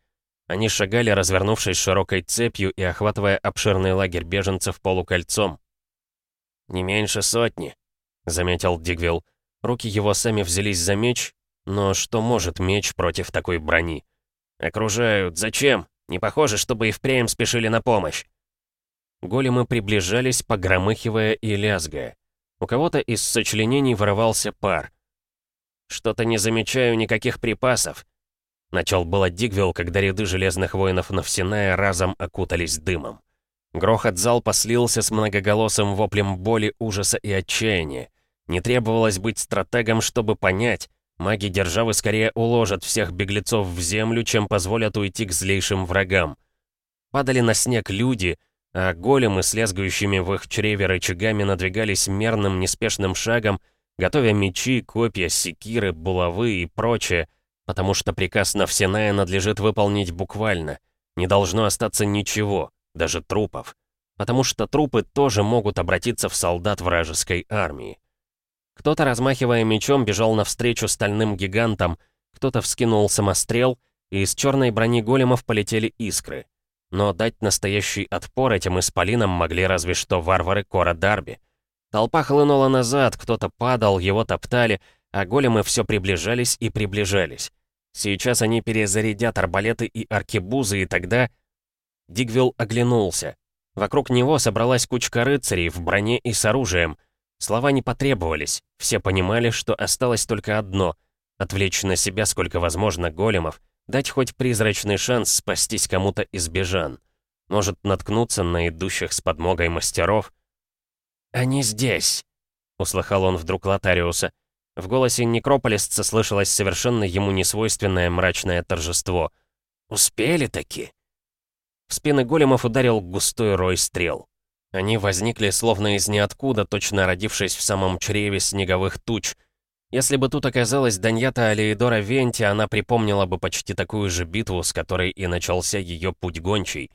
Они шагали, развернувшись широкой цепью и охватывая обширный лагерь беженцев полукольцом. «Не меньше сотни», — заметил Дигвилл. Руки его сами взялись за меч, но что может меч против такой брони? «Окружают. Зачем? Не похоже, чтобы и впрямь спешили на помощь». Големы приближались, погромыхивая и лязгая. У кого-то из сочленений вырывался пар. «Что-то не замечаю никаких припасов», — начал было Дигвилл, когда ряды железных воинов Навсиная разом окутались дымом. Грохот залпа слился с многоголосым воплем боли, ужаса и отчаяния. Не требовалось быть стратегом, чтобы понять. Маги державы скорее уложат всех беглецов в землю, чем позволят уйти к злейшим врагам. Падали на снег люди, а големы с лязгающими в их чреве рычагами надвигались мерным, неспешным шагом, готовя мечи, копья, секиры, булавы и прочее, потому что приказ на Навсеная надлежит выполнить буквально. Не должно остаться ничего даже трупов. Потому что трупы тоже могут обратиться в солдат вражеской армии. Кто-то, размахивая мечом, бежал навстречу стальным гигантам, кто-то вскинул самострел, и из черной брони големов полетели искры. Но дать настоящий отпор этим исполинам могли разве что варвары Кора Дарби. Толпа хлынула назад, кто-то падал, его топтали, а големы все приближались и приближались. Сейчас они перезарядят арбалеты и аркебузы, и тогда... Дигвилл оглянулся. Вокруг него собралась кучка рыцарей в броне и с оружием. Слова не потребовались, все понимали, что осталось только одно — отвлечь на себя сколько возможно големов, дать хоть призрачный шанс спастись кому-то из бежан. Может наткнуться на идущих с подмогой мастеров. «Они здесь!» — услыхал он вдруг Лотариуса. В голосе некрополисца слышалось совершенно ему несвойственное мрачное торжество. «Успели таки?» В спины големов ударил густой рой стрел. Они возникли словно из ниоткуда, точно родившись в самом чреве снеговых туч. Если бы тут оказалась Даньята Алеидора Венти, она припомнила бы почти такую же битву, с которой и начался ее путь гончий.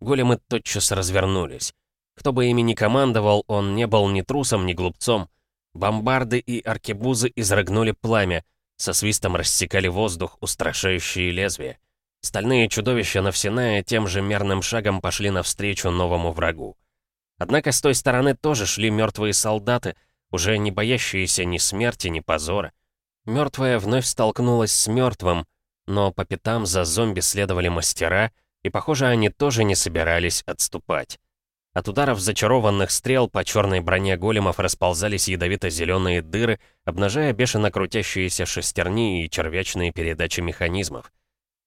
Големы тотчас развернулись. Кто бы ими ни командовал, он не был ни трусом, ни глупцом. Бомбарды и аркебузы изрыгнули пламя, со свистом рассекали воздух устрашающие лезвия. Стальные чудовища Навсиная тем же мерным шагом пошли навстречу новому врагу. Однако с той стороны тоже шли мертвые солдаты, уже не боящиеся ни смерти, ни позора. Мертвая вновь столкнулась с мертвым, но по пятам за зомби следовали мастера, и, похоже, они тоже не собирались отступать. От ударов зачарованных стрел по черной броне големов расползались ядовито-зеленые дыры, обнажая бешено крутящиеся шестерни и червячные передачи механизмов.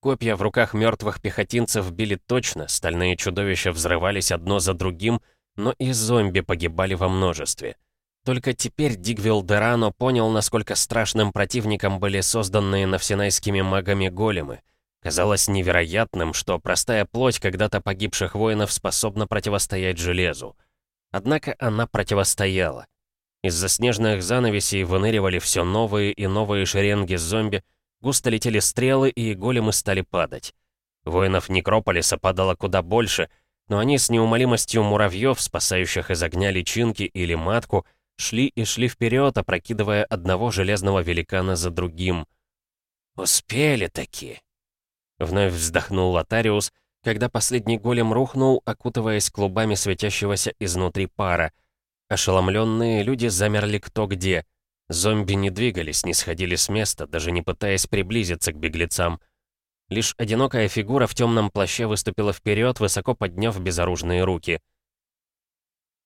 Копья в руках мертвых пехотинцев били точно, стальные чудовища взрывались одно за другим, но и зомби погибали во множестве. Только теперь Дигвилл Дерано понял, насколько страшным противником были созданные навсенайскими магами големы. Казалось невероятным, что простая плоть когда-то погибших воинов способна противостоять железу. Однако она противостояла. Из-за снежных занавесей выныривали все новые и новые шеренги зомби, густо летели стрелы, и големы стали падать. Воинов Некрополиса падало куда больше — но они с неумолимостью муравьев, спасающих из огня личинки или матку, шли и шли вперед, опрокидывая одного железного великана за другим. «Успели таки!» Вновь вздохнул Лотариус, когда последний голем рухнул, окутываясь клубами светящегося изнутри пара. Ошеломленные люди замерли кто где. Зомби не двигались, не сходили с места, даже не пытаясь приблизиться к беглецам — Лишь одинокая фигура в темном плаще выступила вперед, высоко подняв безоружные руки.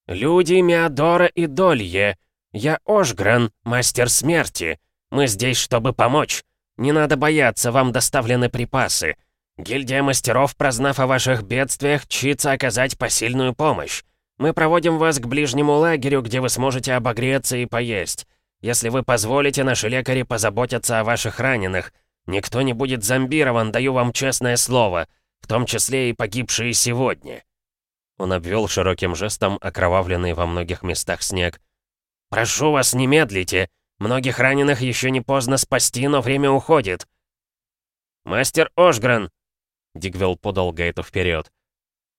«Люди Меодора и Долье! Я Ошгран, мастер смерти! Мы здесь, чтобы помочь! Не надо бояться, вам доставлены припасы! Гильдия мастеров, прознав о ваших бедствиях, чится оказать посильную помощь! Мы проводим вас к ближнему лагерю, где вы сможете обогреться и поесть. Если вы позволите, наши лекари позаботятся о ваших раненых — Никто не будет зомбирован, даю вам честное слово, в том числе и погибшие сегодня». Он обвел широким жестом окровавленный во многих местах снег. «Прошу вас, не медлите. Многих раненых еще не поздно спасти, но время уходит». «Мастер Ошгрен!» Дигвелл подал Гейту вперед.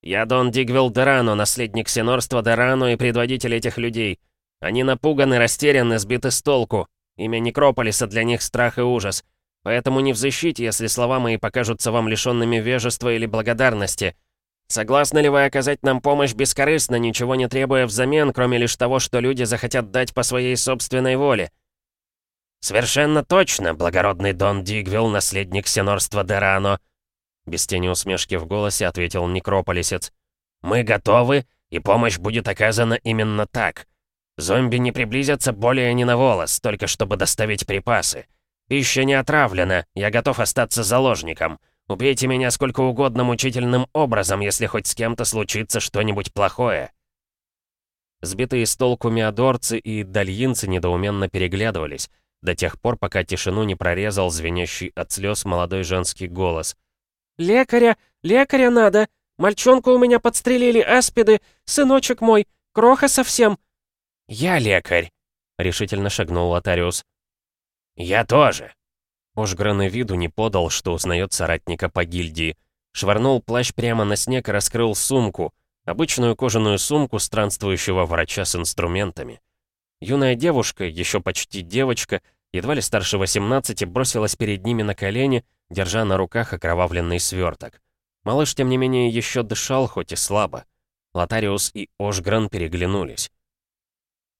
«Я Дон Дигвелл Дерано, наследник сенорства Дерано и предводитель этих людей. Они напуганы, растеряны, сбиты с толку. Имя Некрополиса для них страх и ужас. Поэтому не в защите, если слова мои покажутся вам лишенными вежества или благодарности. Согласны ли вы оказать нам помощь бескорыстно, ничего не требуя взамен, кроме лишь того, что люди захотят дать по своей собственной воле? «Совершенно точно, благородный Дон Дигвилл, наследник сенорства Дерано», без тени усмешки в голосе ответил Некрополисец. «Мы готовы, и помощь будет оказана именно так. Зомби не приблизятся более ни на волос, только чтобы доставить припасы. Пища не отравлена, я готов остаться заложником. Убейте меня сколько угодно мучительным образом, если хоть с кем-то случится что-нибудь плохое». Сбитые с толку миадорцы и дальинцы недоуменно переглядывались, до тех пор, пока тишину не прорезал звенящий от слез молодой женский голос. «Лекаря! Лекаря надо! Мальчонку у меня подстрелили аспиды! Сыночек мой! Кроха совсем!» «Я лекарь!» — решительно шагнул Лотариус. «Я тоже!» Ошгрен и виду не подал, что узнает соратника по гильдии. Швырнул плащ прямо на снег и раскрыл сумку, обычную кожаную сумку странствующего врача с инструментами. Юная девушка, еще почти девочка, едва ли старше 18, бросилась перед ними на колени, держа на руках окровавленный сверток. Малыш, тем не менее, еще дышал, хоть и слабо. Лотариус и Ошгрен переглянулись.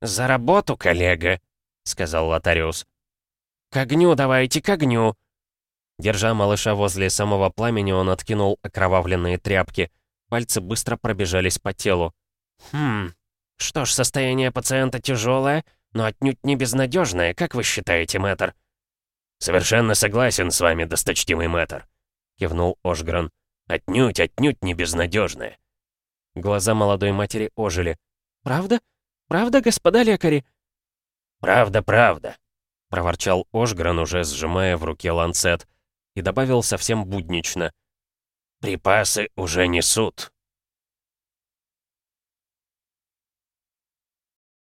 «За работу, коллега», — сказал Лотариус. «К огню давайте, к огню!» Держа малыша возле самого пламени, он откинул окровавленные тряпки. Пальцы быстро пробежались по телу. «Хм, что ж, состояние пациента тяжелое, но отнюдь не безнадежное, как вы считаете, мэтр?» «Совершенно согласен с вами, досточтимый мэтр», — кивнул Ошгран. «Отнюдь, отнюдь не безнадежное». Глаза молодой матери ожили. «Правда? Правда, господа лекари?» «Правда, правда», — проворчал Ошгран, уже сжимая в руке ланцет, и добавил совсем буднично. «Припасы уже несут».